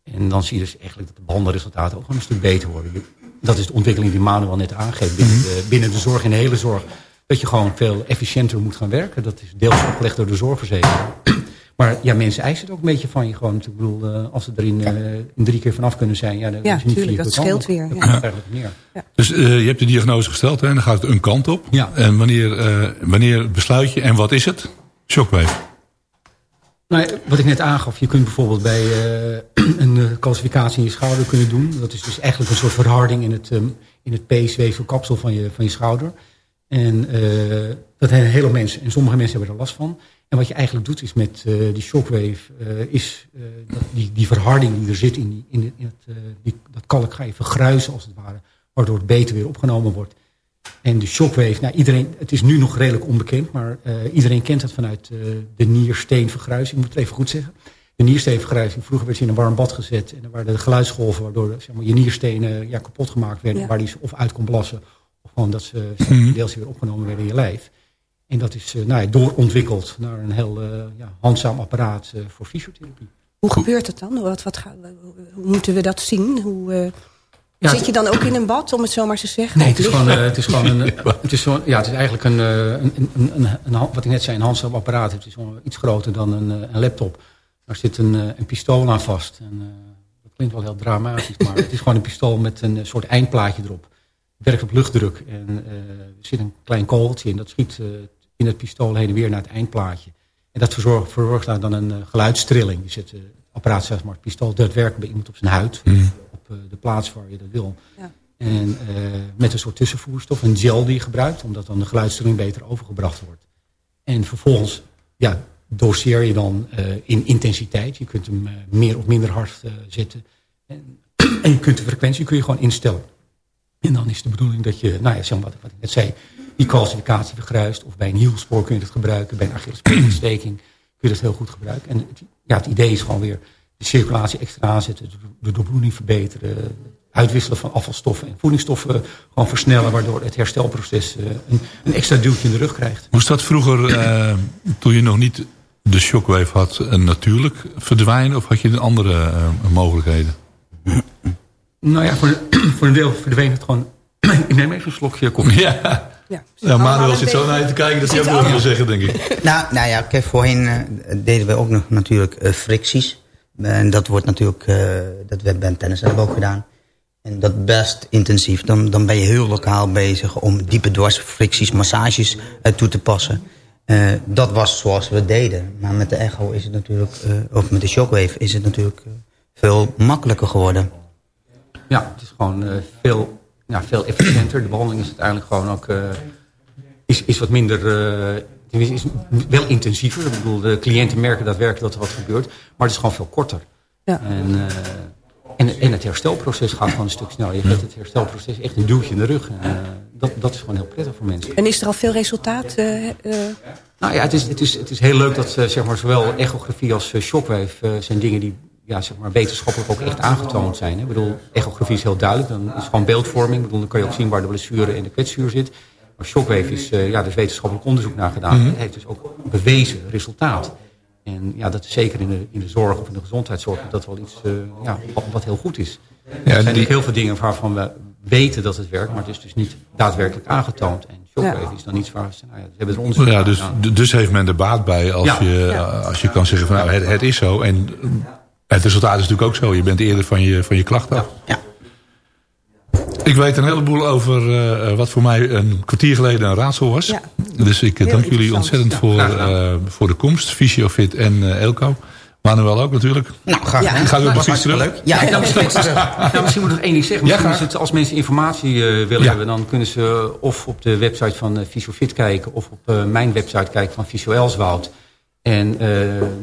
En dan zie je dus eigenlijk dat de bandenresultaten ook gewoon een stuk beter worden. Dat is de ontwikkeling die Manuel net aangeeft binnen, de, binnen de zorg en de hele zorg. Dat je gewoon veel efficiënter moet gaan werken. Dat is deels opgelegd door de zorgverzekeraar. (clears throat) Maar ja, mensen eisen het ook een beetje van je gewoon. Ik bedoel, eh, als ze er in, eh, in drie keer vanaf kunnen zijn. Ja, dan Ja, is het niet tuurlijk, vier dat scheelt weer, Dat ja. komt eigenlijk neer. Dus eh, je hebt de diagnose gesteld hè, en dan gaat het een kant op. Ja. En wanneer, eh, wanneer besluit je en wat is het? Shockwave. Nou, wat ik net aangaf, je kunt bijvoorbeeld bij eh, (clears throat) een eh, calcificatie in je schouder kunnen doen. Dat is dus eigenlijk een soort verharding in het, ehm, in het van je, van je schouder. En eh, dat hebben heel veel mensen, en sommige mensen hebben er last van. En wat je eigenlijk doet is met die shockwave, is dat die, die verharding die er zit in, die, in, het, die, dat kalk ga je vergruisen als het ware. Waardoor het beter weer opgenomen wordt. En de shockwave, nou iedereen, het is nu nog redelijk onbekend, maar eh, iedereen kent het vanuit eh, de niersteenvergruizing. Ik moet het even goed zeggen. De niersteenvergruizing, vroeger werd ze in een warm bad gezet en dan waren er geluidsgolven waardoor zeg maar, je nierstenen ja, kapot gemaakt werden, Ja. waar die ze of uit kon blassen of gewoon dat ze Mhm. deels weer opgenomen werden in je lijf. En dat is eh, nou ja, doorontwikkeld naar een heel eh, ja, handzaam apparaat eh, voor fysiotherapie. Hoe gebeurt het dan? Wat, wat, gaan we- hoe moeten we dat zien? Hoe, eh, Ja, zit je dan ook in een bad, om het zo maar te zeggen? Nee, het is gewoon, eh, het is gewoon een, (laughs) het is zo, ja, het is eigenlijk een, eh, een, een, een, een, wat ik net zei, een handzaam apparaat. Het is gewoon iets groter dan een, eh, een laptop. Daar zit een, eh, een pistool aan vast. En, eh, dat klinkt wel heel dramatisch, maar het is gewoon een pistool met een eh, soort eindplaatje erop. Het werkt op luchtdruk en eh, er zit een klein kogeltje in. Dat schiet eh, in het pistool heen en weer naar het eindplaatje. En dat verzorgt, verzorgt daar dan een eh, geluidstrilling. Je zet eh, het apparaat, zeg maar, het pistool daadwerkelijk bij iemand op zijn huid. Op eh, de plaats waar je dat wil. Ja. En eh, met een soort tussenvoerstof, een gel die je gebruikt, omdat dan de geluidstrilling beter overgebracht wordt. En vervolgens ja, doseer je dan eh, in intensiteit. Je kunt hem eh, meer of minder hard eh, zetten. En, (clears throat) en je kunt de frequentie kun je gewoon instellen. En dan is de bedoeling dat je, nou ja, zeg maar wat, ik net zei, die calcificatie vergruist. Of bij een hielspoor kun je het gebruiken. Bij een Achillespeelontsteking kun je dat heel goed gebruiken. En het, ja, het idee is gewoon weer de circulatie extra aanzetten. De, doorbloeding verbeteren. Uitwisselen van afvalstoffen en voedingsstoffen gewoon versnellen. Waardoor het herstelproces eh, een, een extra duwtje in de rug krijgt. Moest dat vroeger, eh, toen je nog niet de shockwave had, eh, natuurlijk verdwijnen? Of had je andere mogelijkheden? Nou ja, voor, (clears throat) voor een deel verdween het gewoon. ik neem even een slokje koffie. Ja. Ja, Ja, Manuel zit zo naar je te kijken dat hij ook nog wil zeggen, denk ik. Nou, nou ja, kijk, voorheen eh, deden we ook nog natuurlijk eh, fricties. En dat wordt natuurlijk, eh, dat werd bij tennis hebben we ook gedaan. En dat best intensief. Dan, dan ben je heel lokaal bezig om diepe dwarsfricties, massages eh, toe te passen. Eh, dat was zoals we deden. Maar met de echo is het natuurlijk, eh, of met de shockwave is het natuurlijk veel makkelijker geworden. Ja, het is gewoon eh, veel, ja, veel efficiënter. De behandeling is uiteindelijk gewoon ook eh, is, is wat minder. eh, is wel intensiever. Ik bedoel, de cliënten merken daadwerkelijk dat er wat gebeurt. Maar het is gewoon veel korter. Ja. En, eh, en, en het herstelproces gaat gewoon een stuk sneller. Je geeft het herstelproces echt een duwtje in de rug. Dat, dat is gewoon heel prettig voor mensen. En is er al veel resultaat? Nou ja, het is, het is, het is heel leuk dat zeg maar, zowel echografie als shockwave zijn dingen die ja, zeg maar, wetenschappelijk ook echt aangetoond zijn. Hè. Ik bedoel, echografie is heel duidelijk. Dan is gewoon beeldvorming. Ik bedoel, dan kan je ook zien waar de blessure en de kwetsuur zit. Maar shockwave is, eh, ja, er is wetenschappelijk onderzoek naar gedaan. Mhm. Het heeft dus ook bewezen resultaat. En ja, dat is zeker in de, in de zorg of in de gezondheidszorg dat wel iets eh, ja, wat, wat heel goed is. er zijn die- heel veel dingen waarvan we weten dat het werkt, maar het is dus niet daadwerkelijk aangetoond. En shockwave is dan iets waar ze, nou ja, ze hebben er onderzoek Ja, dus, dus heeft men er baat bij als, Ja. je, Ja. als je kan zeggen van nou, het, het is zo. En het resultaat is natuurlijk ook zo. Je bent eerder van je, van je klachten af. Ik weet een heleboel over eh, wat voor mij een kwartier geleden een raadsel was. Ja. Dus ik eh, Heel dank jullie ontzettend Ja, voor, eh, voor de komst. Fysiofit en eh, Elko. Manuel ook natuurlijk. Nou, graag Ja. gedaan. Gaat u op terug? leuk. Ja, nou, ik heb misschien, (laughs) nou, misschien moet ik nog één ding zeggen. Ja, Misschien graag. is het, als mensen informatie eh, willen Ja. hebben... dan kunnen ze of op de website van uh, Fysiofit kijken... of op eh, mijn website kijken van Fysio Elswoud. En eh,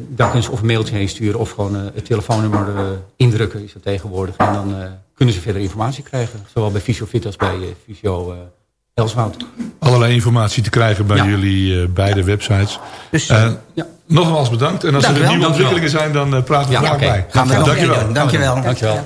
daar kunnen ze of een mailtje heen sturen... of gewoon eh, het telefoonnummer eh, indrukken is het tegenwoordig. En dan kunnen ze verder informatie krijgen. Zowel bij Fysiofit als bij Fysio Elswoud. Allerlei informatie te krijgen bij Ja. jullie beide websites. Dus, ja. Nogmaals bedankt. En als er nieuwe ontwikkelingen zijn, dan praten we Ja, graag oké. bij. Gaan we Dankjewel. keer doen. Dankjewel. Dankjewel.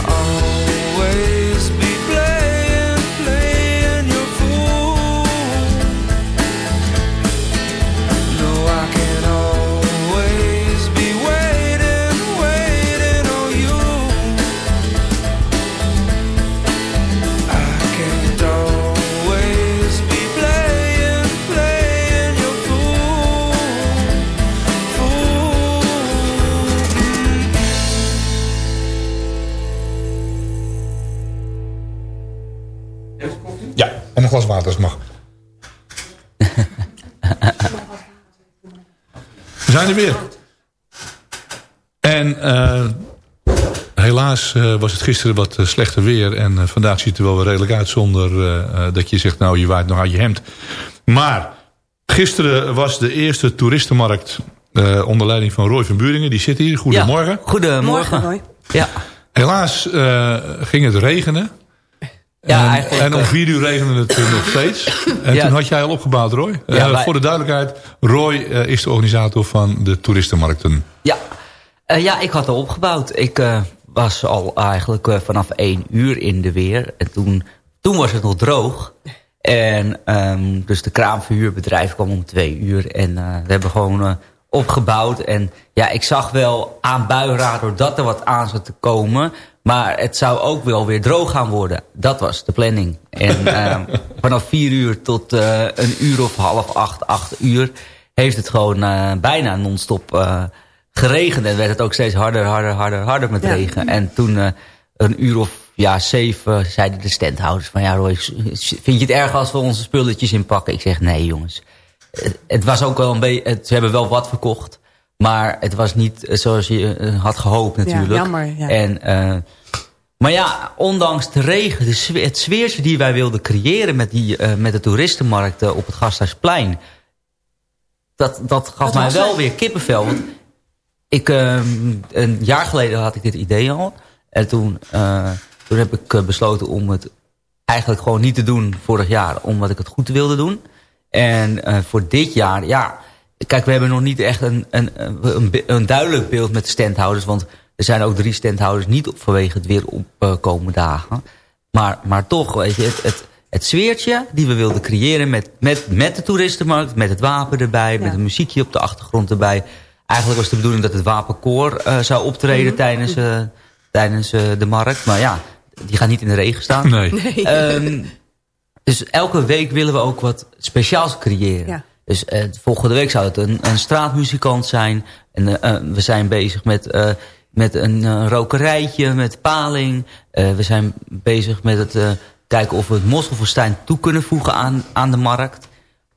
er weer. En eh, helaas eh, was het gisteren wat eh, slechter weer. En vandaag ziet het er wel weer redelijk uit zonder eh, eh, dat je zegt... nou, je waait nog uit je hemd. Maar gisteren was de eerste toeristenmarkt... eh, onder leiding van Roy van Buringen. Die zit hier. Goedemorgen. Goedemorgen. Roy. Ja. Helaas eh, ging het regenen. Ja, en, eigenlijk, en om eh, vier uur regende het eh, nog steeds. (laughs) En Ja. toen had jij al opgebouwd, Roy. Ja, Eh, wij- Voor de duidelijkheid, Roy is de organisator van de toeristenmarkten. Ja. Ja, ik had al opgebouwd. Ik was al eigenlijk vanaf één uur in de weer. En toen, toen was het nog droog. En ehm, dus de kraamverhuurbedrijf kwam om twee uur. En we hebben gewoon opgebouwd. En ja, ik zag wel aan buienradar dat er wat aan zat te komen. Maar het zou ook wel weer droog gaan worden. Dat was de planning. En (laughs) ehm, vanaf vier uur tot eh, een uur of half acht, acht uur... heeft het gewoon eh, bijna non-stop eh, geregend. En werd het ook steeds harder, harder, harder, harder met Ja. regen. En toen eh, een uur of ja, zeven zeiden de standhouders van... ja Roy, vind je het erg als we onze spulletjes inpakken? Ik zeg nee jongens. Het, het was ook wel een beetje... Ze hebben wel wat verkocht. Maar het was niet eh, zoals je eh, had gehoopt natuurlijk. jammer, ja. En eh, Maar ja, ondanks de regen, de sfeer- het sfeertje die wij wilden creëren... met, die, met de toeristenmarkt eh, op het Gasthuisplein... dat, dat gaf Dat mij wel weer kippenvel. Want ik, ehm, een jaar geleden had ik dit idee al. En toen, toen heb ik besloten om het eigenlijk gewoon niet te doen vorig jaar. Omdat ik het goed wilde doen. En voor dit jaar, ja... Kijk, we hebben nog niet echt een, een, een, een duidelijk beeld met de standhouders. Want er zijn ook drie standhouders niet op vanwege het weer opkomende dagen. Maar, maar toch, weet je, het, het, het sfeertje die we wilden creëren met, met, met de toeristenmarkt, met het wapen erbij, met een muziekje op de achtergrond erbij. Eigenlijk was de bedoeling dat het wapenkoor eh, zou optreden tijdens, eh, tijdens eh, de markt. Maar ja, die gaat niet in de regen staan. Nee. Nee. Ehm, dus elke week willen we ook wat speciaals creëren. Ja. Dus eh, volgende week zou het een, een straatmuzikant zijn. En, eh, eh, we zijn bezig met, eh, met een rokerijtje, met paling. Eh, we zijn bezig met het eh, kijken of we het mosselverstijn toe kunnen voegen aan, aan de markt.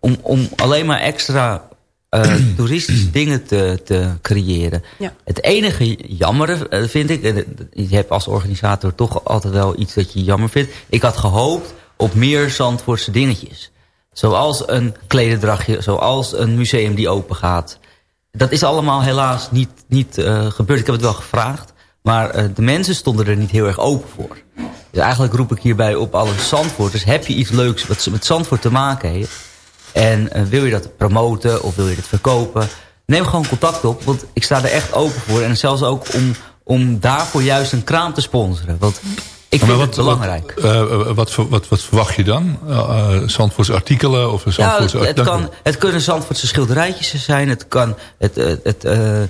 Om, om alleen maar extra eh, (clears throat) toeristische dingen te, te creëren. Ja. Het enige jammere eh, vind ik... en Je hebt als organisator toch altijd wel iets dat je jammer vindt. Ik had gehoopt op meer Zandvoortse dingetjes. Zoals een klededrachtje, zoals een museum die open gaat. Dat is allemaal helaas niet, niet eh, gebeurd. Ik heb het wel gevraagd. Maar eh, de mensen stonden er niet heel erg open voor. Dus eigenlijk roep ik hierbij op alle Zandvoorters. Heb je iets leuks wat met Zandvoort te maken heeft? En eh, wil je dat promoten of wil je dat verkopen? Neem gewoon contact op, want ik sta er echt open voor. En zelfs ook om, om daarvoor juist een kraam te sponsoren. Want ik vind Maar het belangrijk. Wat, eh, wat, ver- wat, wat verwacht je dan? Uh, uh, Zandvoortse artikelen? Of een Ja, het, het, kan, het kunnen Zandvoortse schilderijtjes zijn. Het kan het, het, het, eh,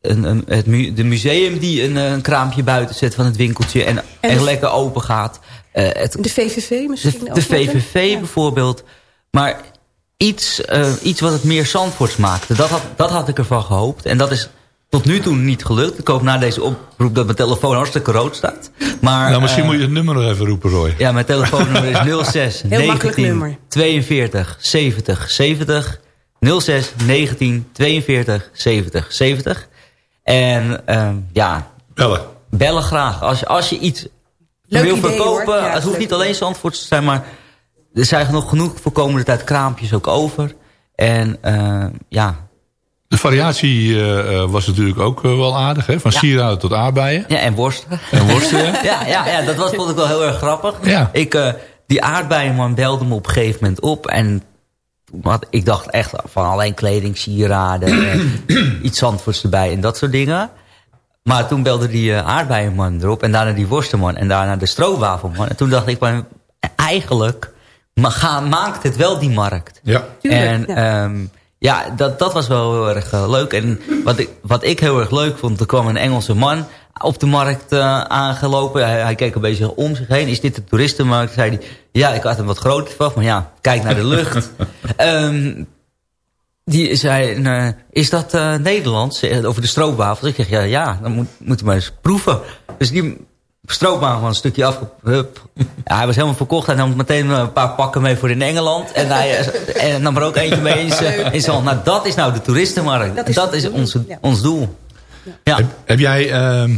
een, een, het mu de museum die een, eh, een kraampje buiten zet van het winkeltje. En, En en de- lekker open gaat. Eh, het, De VVV misschien de, ook de? VVV bijvoorbeeld. Maar iets, eh, iets wat het meer Zandvoorts maakte. Dat had, dat had ik ervan gehoopt. En dat is tot nu toe niet gelukt. Ik hoop na deze oproep dat mijn telefoon hartstikke rood staat. Maar, nou, misschien eh, moet je het nummer nog even roepen, Roy. ja, mijn telefoonnummer is (laughs) 06 Heel makkelijk 19 nummer. 42 70 70. 06 19 42 70 70. En ehm, ja, Bellen. bellen graag. Als je, als je iets Leuk wil idee, verkopen. Ja, het hoeft niet alleen Zandvoort te zijn, maar er zijn nog genoeg voor komende tijd kraampjes ook over. En eh, ja, De variatie eh, eh, was natuurlijk ook eh, wel aardig, hè? Van Ja. sieraden tot aardbeien. ja, en worsten. En worsten, ja. (laughs) ja, ja, ja, dat was, vond ik wel heel erg grappig. Ja. Ik, eh, die aardbeienman belde me op een gegeven moment op. En toen had, ik dacht echt van alleen kleding, sieraden, en (clears throat) iets zandvoorts erbij en dat soort dingen. Maar toen belde die aardbeienman erop. En daarna die worstenman. En daarna de stroopwafelman. En toen dacht ik van, eigenlijk ma ga, maakt het wel die markt. Ja. Tuurlijk, en ja. Ja, dat, dat was wel heel erg eh, leuk. En wat ik, wat ik heel erg leuk vond, er kwam een Engelse man op de markt eh, aangelopen. Hij, hij keek een beetje om zich heen. Is dit de toeristenmarkt? Zei hij, ja, ik had hem wat groter verwacht. Maar ja, kijk naar de lucht. (laughs) Ehm, die zei, eh, is dat Nederlands? Over de stroopwafels. Ik zeg, ja, ja dan moet, moet je maar eens proeven. Dus die stroopwafel een stukje af. Hup. (laughs) Ja, hij was helemaal verkocht. Hij nam meteen een paar pakken mee voor in Engeland. En hij eh, (laughs) en nam er ook eentje mee (laughs) in zijn hand. Nou, dat is nou de toeristenmarkt. Dat Dat is ons, ja. ons doel. Ja. Heb, heb jij... ehm,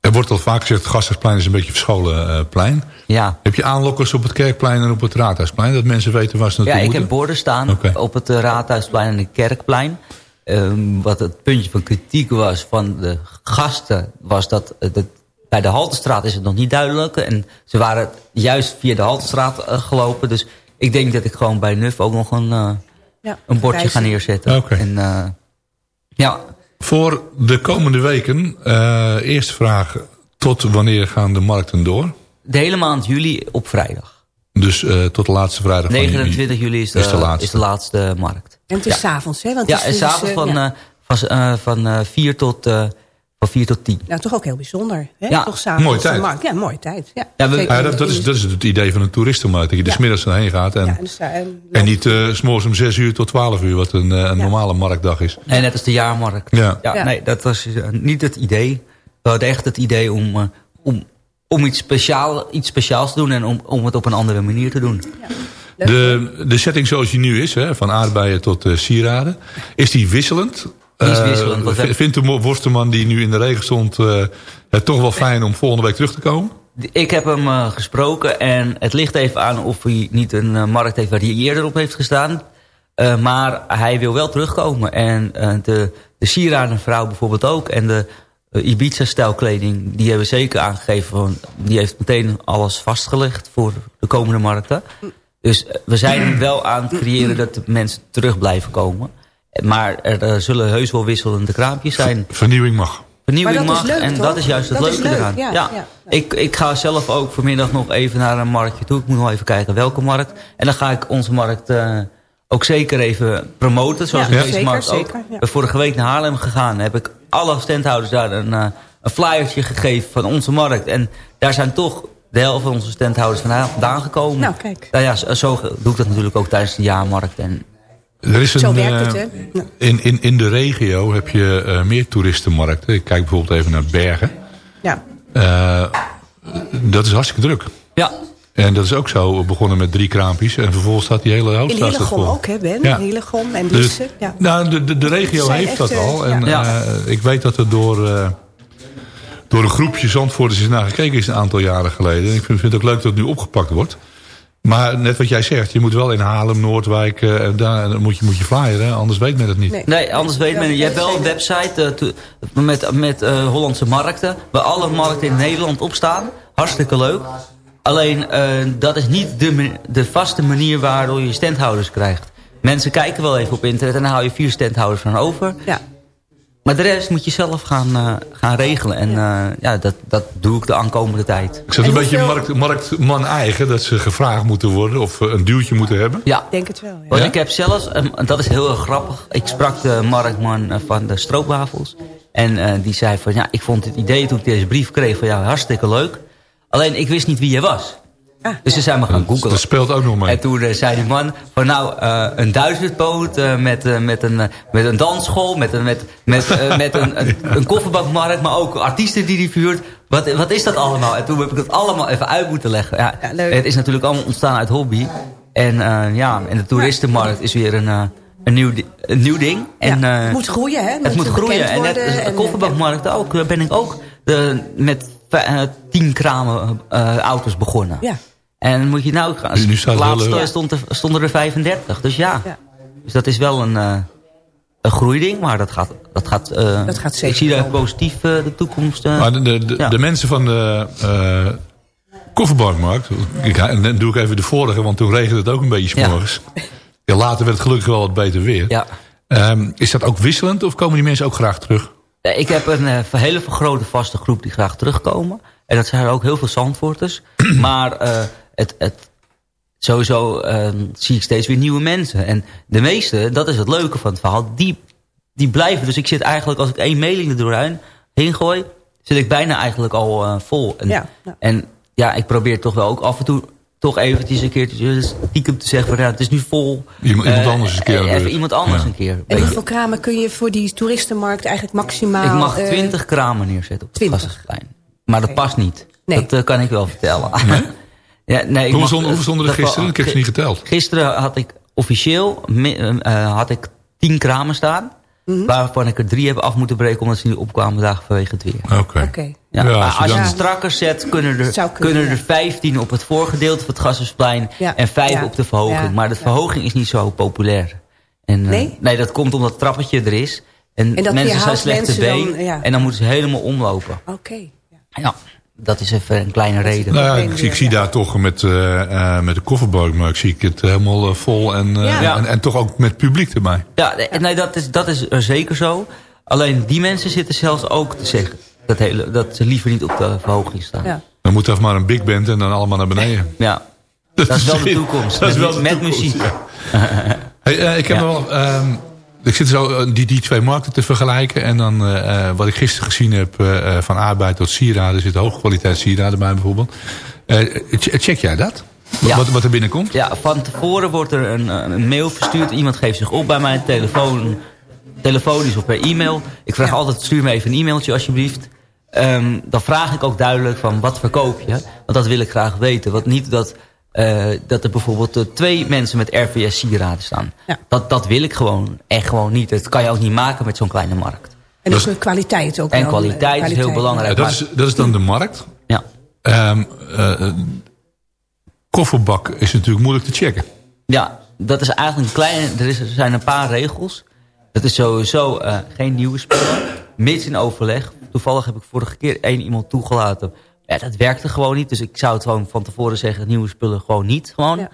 er wordt al vaak gezegd, het Gasthuisplein is een beetje een verscholen eh, plein. ja. Heb je aanlokkers op het Kerkplein en op het Raadhuisplein? Dat mensen weten waar ze naartoe Ja, ik moeten? heb borden staan op het eh, Raadhuisplein en het Kerkplein. Ehm, wat het puntje van kritiek was van de gasten... was dat de, bij de Haltestraat is het nog niet duidelijk. En ze waren juist via de Haltestraat eh, gelopen. Dus ik denk dat ik gewoon bij Nuf ook nog een, eh, Ja, een bordje ga neerzetten. Oké. En, eh, ja, Voor de komende weken, eh eerste vraag... tot wanneer gaan de markten door? de hele maand juli op vrijdag. Dus eh, tot de laatste vrijdag van juli. 29 juli is de, is de laatste. is de laatste markt. En het is Ja. 's avonds, hè? Want Ja, het is dus, s'avonds van, ja. eh, van, eh, van eh, 4 tot, eh, van 4 tot 10. Nou, toch ook heel bijzonder. Hè? Ja, toch s'avonds mooie de tijd. markt. Ja, mooie tijd. Ja, Ja, we- dat, dat, is, dat is het idee van een toeristenmarkt. Dat je er Ja. smiddags heen gaat. En, Ja, dus, en- en niet eh, s s'morgens om 6 uur tot 12 uur, wat een, eh, een Ja. normale marktdag is. Nee, net als de jaarmarkt. Ja. Ja, Ja. Nee, dat was niet het idee. We hadden echt het idee om, om, om iets, speciaal, iets speciaals te doen... en om, om het op een andere manier te doen. Leuk, De, de setting zoals die nu is, hè, van aardbeien tot eh, sieraden... is die wisselend Die is Eh, wisselend. v- vindt de Worsterman die nu in de regen stond... eh, het toch wel fijn om volgende week terug te komen? Ik heb hem eh, gesproken en het ligt even aan of hij niet een eh, markt heeft waar hij eerder op heeft gestaan. Eh, maar hij wil wel terugkomen. En eh, de, de sieradenvrouw bijvoorbeeld ook. En de eh, Ibiza-stijlkleding, die hebben zeker aangegeven... Van, die heeft meteen alles vastgelegd voor de komende markten. Dus eh, we zijn wel aan het creëren dat de mensen terug blijven komen. Maar er eh, zullen heus wel wisselende kraampjes zijn. Vernieuwing mag. Vernieuwing Maar dat is mag leuk, en toch? dat is juist het Dat leuke leuk, eraan. ja, Ja, ja. Ik, ik ga zelf ook vanmiddag nog even naar een marktje toe. Ik moet nog even kijken welke markt. En dan ga ik onze markt eh, ook zeker even promoten. Zoals Ja, deze zeker, markt ook. zeker, ja. Vorige week naar Haarlem gegaan. Heb ik alle standhouders daar een, eh, een flyertje gegeven van onze markt. En daar zijn toch de helft van onze standhouders vandaan vandaan gekomen. Nou, kijk. Nou ja, zo, zo doe ik dat natuurlijk ook tijdens de jaarmarkt. En Er is een, Zo werkt het, eh, hè? In, in, in de regio heb je eh, meer toeristenmarkten. Ik kijk bijvoorbeeld even naar Bergen. Ja. Eh, dat is hartstikke druk. Ja. En dat is ook zo begonnen met drie kraampjes. En vervolgens staat die hele In hoofdstraat staat Hillegom ook, hè Ben? Ja. Hillegom en Dus, Lisse. Ja. Nou, de, de, de regio heeft echt, dat eh, al. En ja. eh, ik weet dat er door, eh, door een groepje Zandvoorters is naar gekeken is een aantal jaren geleden. En ik vind, vind het ook leuk dat het nu opgepakt wordt. Maar net wat jij zegt, je moet wel in Haarlem, Noordwijk, eh, en daar moet je, moet je flyeren. Anders weet men het niet. Nee, anders weet men. Je hebt wel een website to- met, met eh, Hollandse markten. Waar alle markten in Nederland op staan. Hartstikke leuk. Alleen, eh, dat is niet de, de vaste manier waardoor je standhouders krijgt. Mensen kijken wel even op internet en dan hou je vier standhouders van over. Ja. Maar de rest moet je zelf gaan, eh, gaan regelen. En eh, ja, dat, dat doe ik de aankomende tijd. Ik zat een beetje markt, marktman eigen, dat ze gevraagd moeten worden of een duwtje moeten hebben. Ja. Denk het wel, ja. Want ik heb zelfs, um, dat is heel erg grappig. Ik sprak de marktman van de stroopwafels. En eh, die zei van, ja, ik vond het idee toen ik deze brief kreeg van jou hartstikke leuk. Alleen ik wist niet wie je was. Dus ze zijn me gaan googlen. Dat speelt ook nog mee. En toen eh, zei die man van nou, eh, een duizendpoot eh, met, eh, met, een, met een dansschool, met een, met, met, (laughs) met een, een, een kofferbakmarkt, maar ook artiesten die die vuurt. Wat, wat is dat allemaal? En toen heb ik dat allemaal even uit moeten leggen. Ja, het is natuurlijk allemaal ontstaan uit hobby. En eh, ja, en de toeristenmarkt is weer een, eh, een, nieuw, een nieuw ding. En, Ja, eh, het moet groeien, hè? het moet groeien. En net de kofferbakmarkt ook, ben ik ook de, met tien kramen eh, auto's begonnen. Ja. En moet je nou gaan. Nu- nu laatst eh, stond er, stonden er 35. Dus ja. Dus dat is wel een, eh, een groeiding. Maar dat gaat, dat gaat, eh, Dat gaat zeker Ik zie daar komen. positief eh, de toekomst. eh, Maar de, de, de, ja. de mensen van de eh kofferbakmarkt, ik, en dan doe ik even de vorige, want toen regende het ook een beetje s'morgens. Ja. later werd het gelukkig wel wat beter weer. Ja. Ehm, is dat ook wisselend of komen die mensen ook graag terug? Ja, Ik heb een eh, hele grote vaste groep die graag terugkomen. En dat zijn ook heel veel Zandvoorters. (clears throat) maar eh, het, het, sowieso eh, zie ik steeds weer nieuwe mensen. En de meeste, dat is het leuke van het verhaal, die, die blijven. Dus ik zit eigenlijk, als ik één mailing er doorheen heen gooi... zit ik bijna eigenlijk al eh, vol. En Ja, ja, en ja, ik probeer toch wel ook af en toe... toch eventjes een keertje stiekem te zeggen van... Ja, het is nu vol. Iemand- iemand Eh, anders een keer Even iemand anders Ja. een keer. En weet je. hoeveel kramen kun je voor die toeristenmarkt eigenlijk maximaal... Ik mag eh, 20 kramen neerzetten op het 20. Gasthuisplein. Maar dat past niet. Nee. Dat eh, kan ik wel vertellen. (laughs) ja, nee, mag- stonden- hoeveel stonden er gisteren? Ik heb ze niet geteld. Gisteren had ik officieel eh, had ik 10 kramen staan. Mhm. Waarvan ik er drie heb af moeten breken omdat ze niet opkwamen dagen vanwege het weer. Oké. Ja, als je als je dan- het strakker zet, kunnen er, kunnen, kunnen er ja. 15 op het voorgedeelte van het Gasthuisplein Ja, en 5 ja, op de verhoging. ja, maar de ja. verhoging is niet zo populair. En, eh, Nee? nee, dat komt omdat het trappetje er is. En, En dat mensen zijn slechte mensen been dan, ja. en dan moeten ze helemaal omlopen. Oké. Ja, dat is even een kleine reden. Nou ja, probleem ik, zie- ik zie daar toch met, eh, eh, met de kofferbakmarkt zie ik het helemaal eh, vol en, eh, Ja. en, en toch ook met publiek erbij. Ja, nee, nee, dat, is, dat is er zeker zo. Alleen die mensen zitten zelfs ook te zeggen dat, hele, dat ze liever niet op de verhoging staan. Ja. Dan moet er maar een big band en dan allemaal naar beneden. (laughs) Ja, dat is wel de toekomst. (laughs) Dat is met wel de met toekomst, muziek. ja. (laughs) Hey, eh, ik heb Ja. nog wel. ehm, ik zit zo eh, die, die twee markten te vergelijken. En dan eh, eh, wat ik gisteren gezien heb van arbeid tot sieraden. Er zitten hoogkwaliteit sieraden bij bijvoorbeeld. Eh, ch- check jij dat? Ja. Wat, wat er binnenkomt? Ja, van tevoren wordt er een, een mail verstuurd. Iemand geeft zich op bij mijn telefoon, telefonisch of per e-mail. Ik vraag altijd, stuur me even een e-mailtje alsjeblieft. Ehm, dan vraag ik ook duidelijk van wat verkoop je. Want dat wil ik graag weten. Want niet dat eh, dat er bijvoorbeeld eh, twee mensen met RVS sieraden staan. Dat, dat wil ik gewoon echt gewoon niet. Dat kan je ook niet maken met zo'n kleine markt. En dus de kwaliteit ook En wel, kwaliteit eh, is heel belangrijk. Ja, dat, is, dat is dan de markt. Ja. Ehm, eh, kofferbak is natuurlijk moeilijk te checken. Ja, dat is eigenlijk een kleine... Er, is, er zijn een paar regels. Dat is sowieso eh, geen nieuwe spullen. Mits in overleg. Toevallig heb ik vorige keer één iemand toegelaten. Ja, dat werkte gewoon niet. Dus ik zou het gewoon van tevoren zeggen... nieuwe spullen gewoon niet. Gewoon.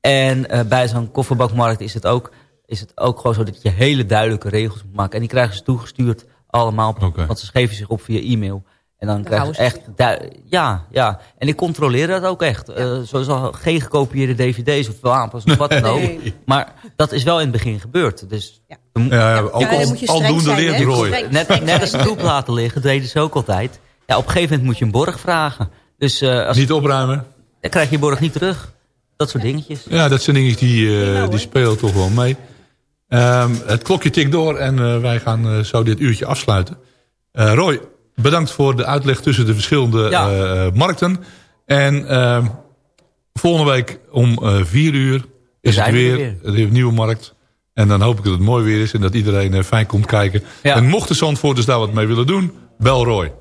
En eh, bij zo'n kofferbakmarkt is het, ook, is het ook gewoon zo... dat je hele duidelijke regels moet maken. En die krijgen ze toegestuurd allemaal. Want ze geven zich op via e-mail. En dan krijgen ze houden echt... Ja, ja. En ik controleer dat ook echt. Eh sowieso geen gekopieerde dvd's of wapens of wat dan ook. Nee. Maar dat is wel in het begin gebeurd. Dus ja. Ja, al- Ja, dan moet je streng aldoende zijn, Net, net als zijn. troep laten liggen, deden ze ook altijd. Ja, op een gegeven moment moet je een borg vragen. Dus, eh, als, Niet opruimen. Dan krijg je je borg niet terug. Dat soort dingetjes. Ja, dat zijn dingen die, eh, die spelen toch wel mee. Ehm, het klokje tikt door en eh, wij gaan eh, zo dit uurtje afsluiten. Eh, Roy, bedankt voor de uitleg tussen de verschillende Ja. eh, markten. En ehm, volgende week om eh, vier uur is het weer, weer. de nieuwe markt. En dan hoop ik dat het mooi weer is en dat iedereen fijn komt kijken. En mochten Zandvoorters daar wat mee willen doen, bel Roy.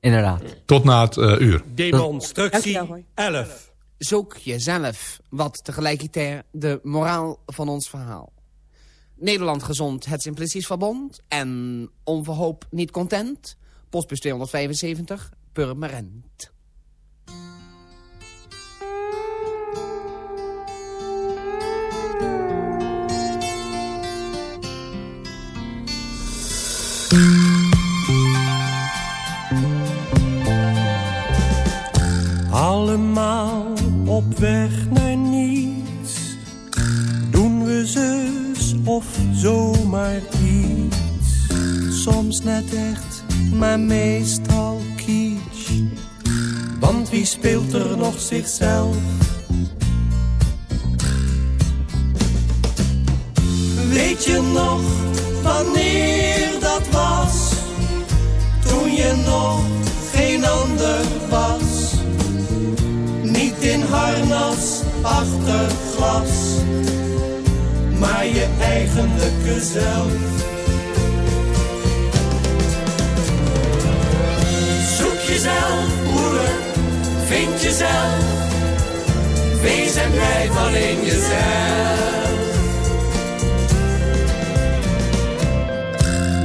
Inderdaad. Tot na het eh, uur. Demonstructie 11. Zoek jezelf, wat tegelijkertijd de moraal van ons verhaal. Nederland gezond, het Simplicies Verbond en onverhoop niet content. Postbus 275, Purmerend. Weg naar niets. Doen we zus of zomaar iets. Soms net echt, maar meestal kitsch. Want wie speelt er nog zichzelf? Weet je nog wanneer dat was? Toen je nog geen ander was. In harnas achter glas, maar je eigenlijke zelf. Zoek jezelf, broeder, vind jezelf. Wees en blijf alleen jezelf.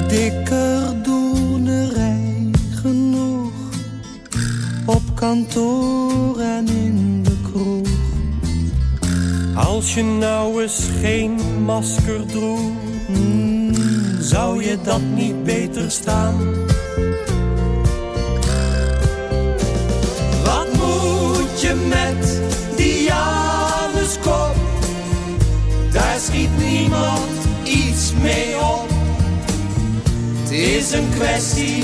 Dikker kantoor en in de kroeg. Als je nou eens geen masker droeg, hmm, zou je dat niet beter staan? Wat moet je met die Januskop? Daar schiet niemand iets mee op. Het is een kwestie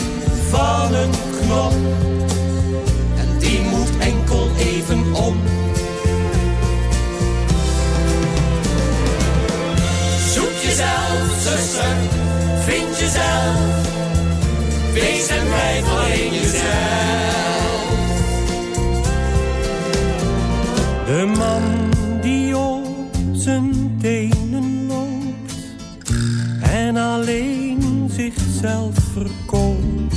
van een knop. Enkel even om. Zoek jezelf, zuster, vind jezelf. Wees en blijf alleen jezelf. De man die op zijn tenen loopt en alleen zichzelf verkoopt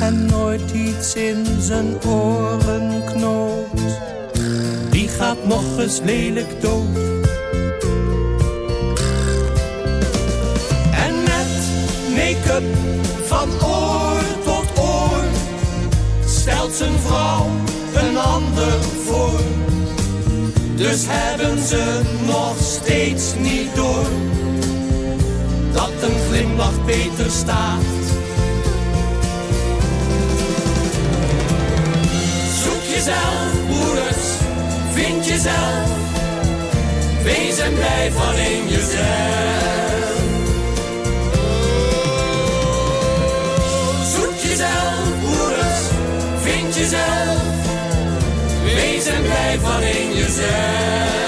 en nooit iets in zijn oren nog eens lelijk dood. En met make-up van oor tot oor stelt zijn vrouw een ander voor. Dus hebben ze nog steeds niet door dat een glimlach beter staat. Zoek jezelf, broeders, vind jezelf. Wees en blijf alleen jezelf. Zoek jezelf, broeders, vind jezelf. Wees en blijf alleen jezelf.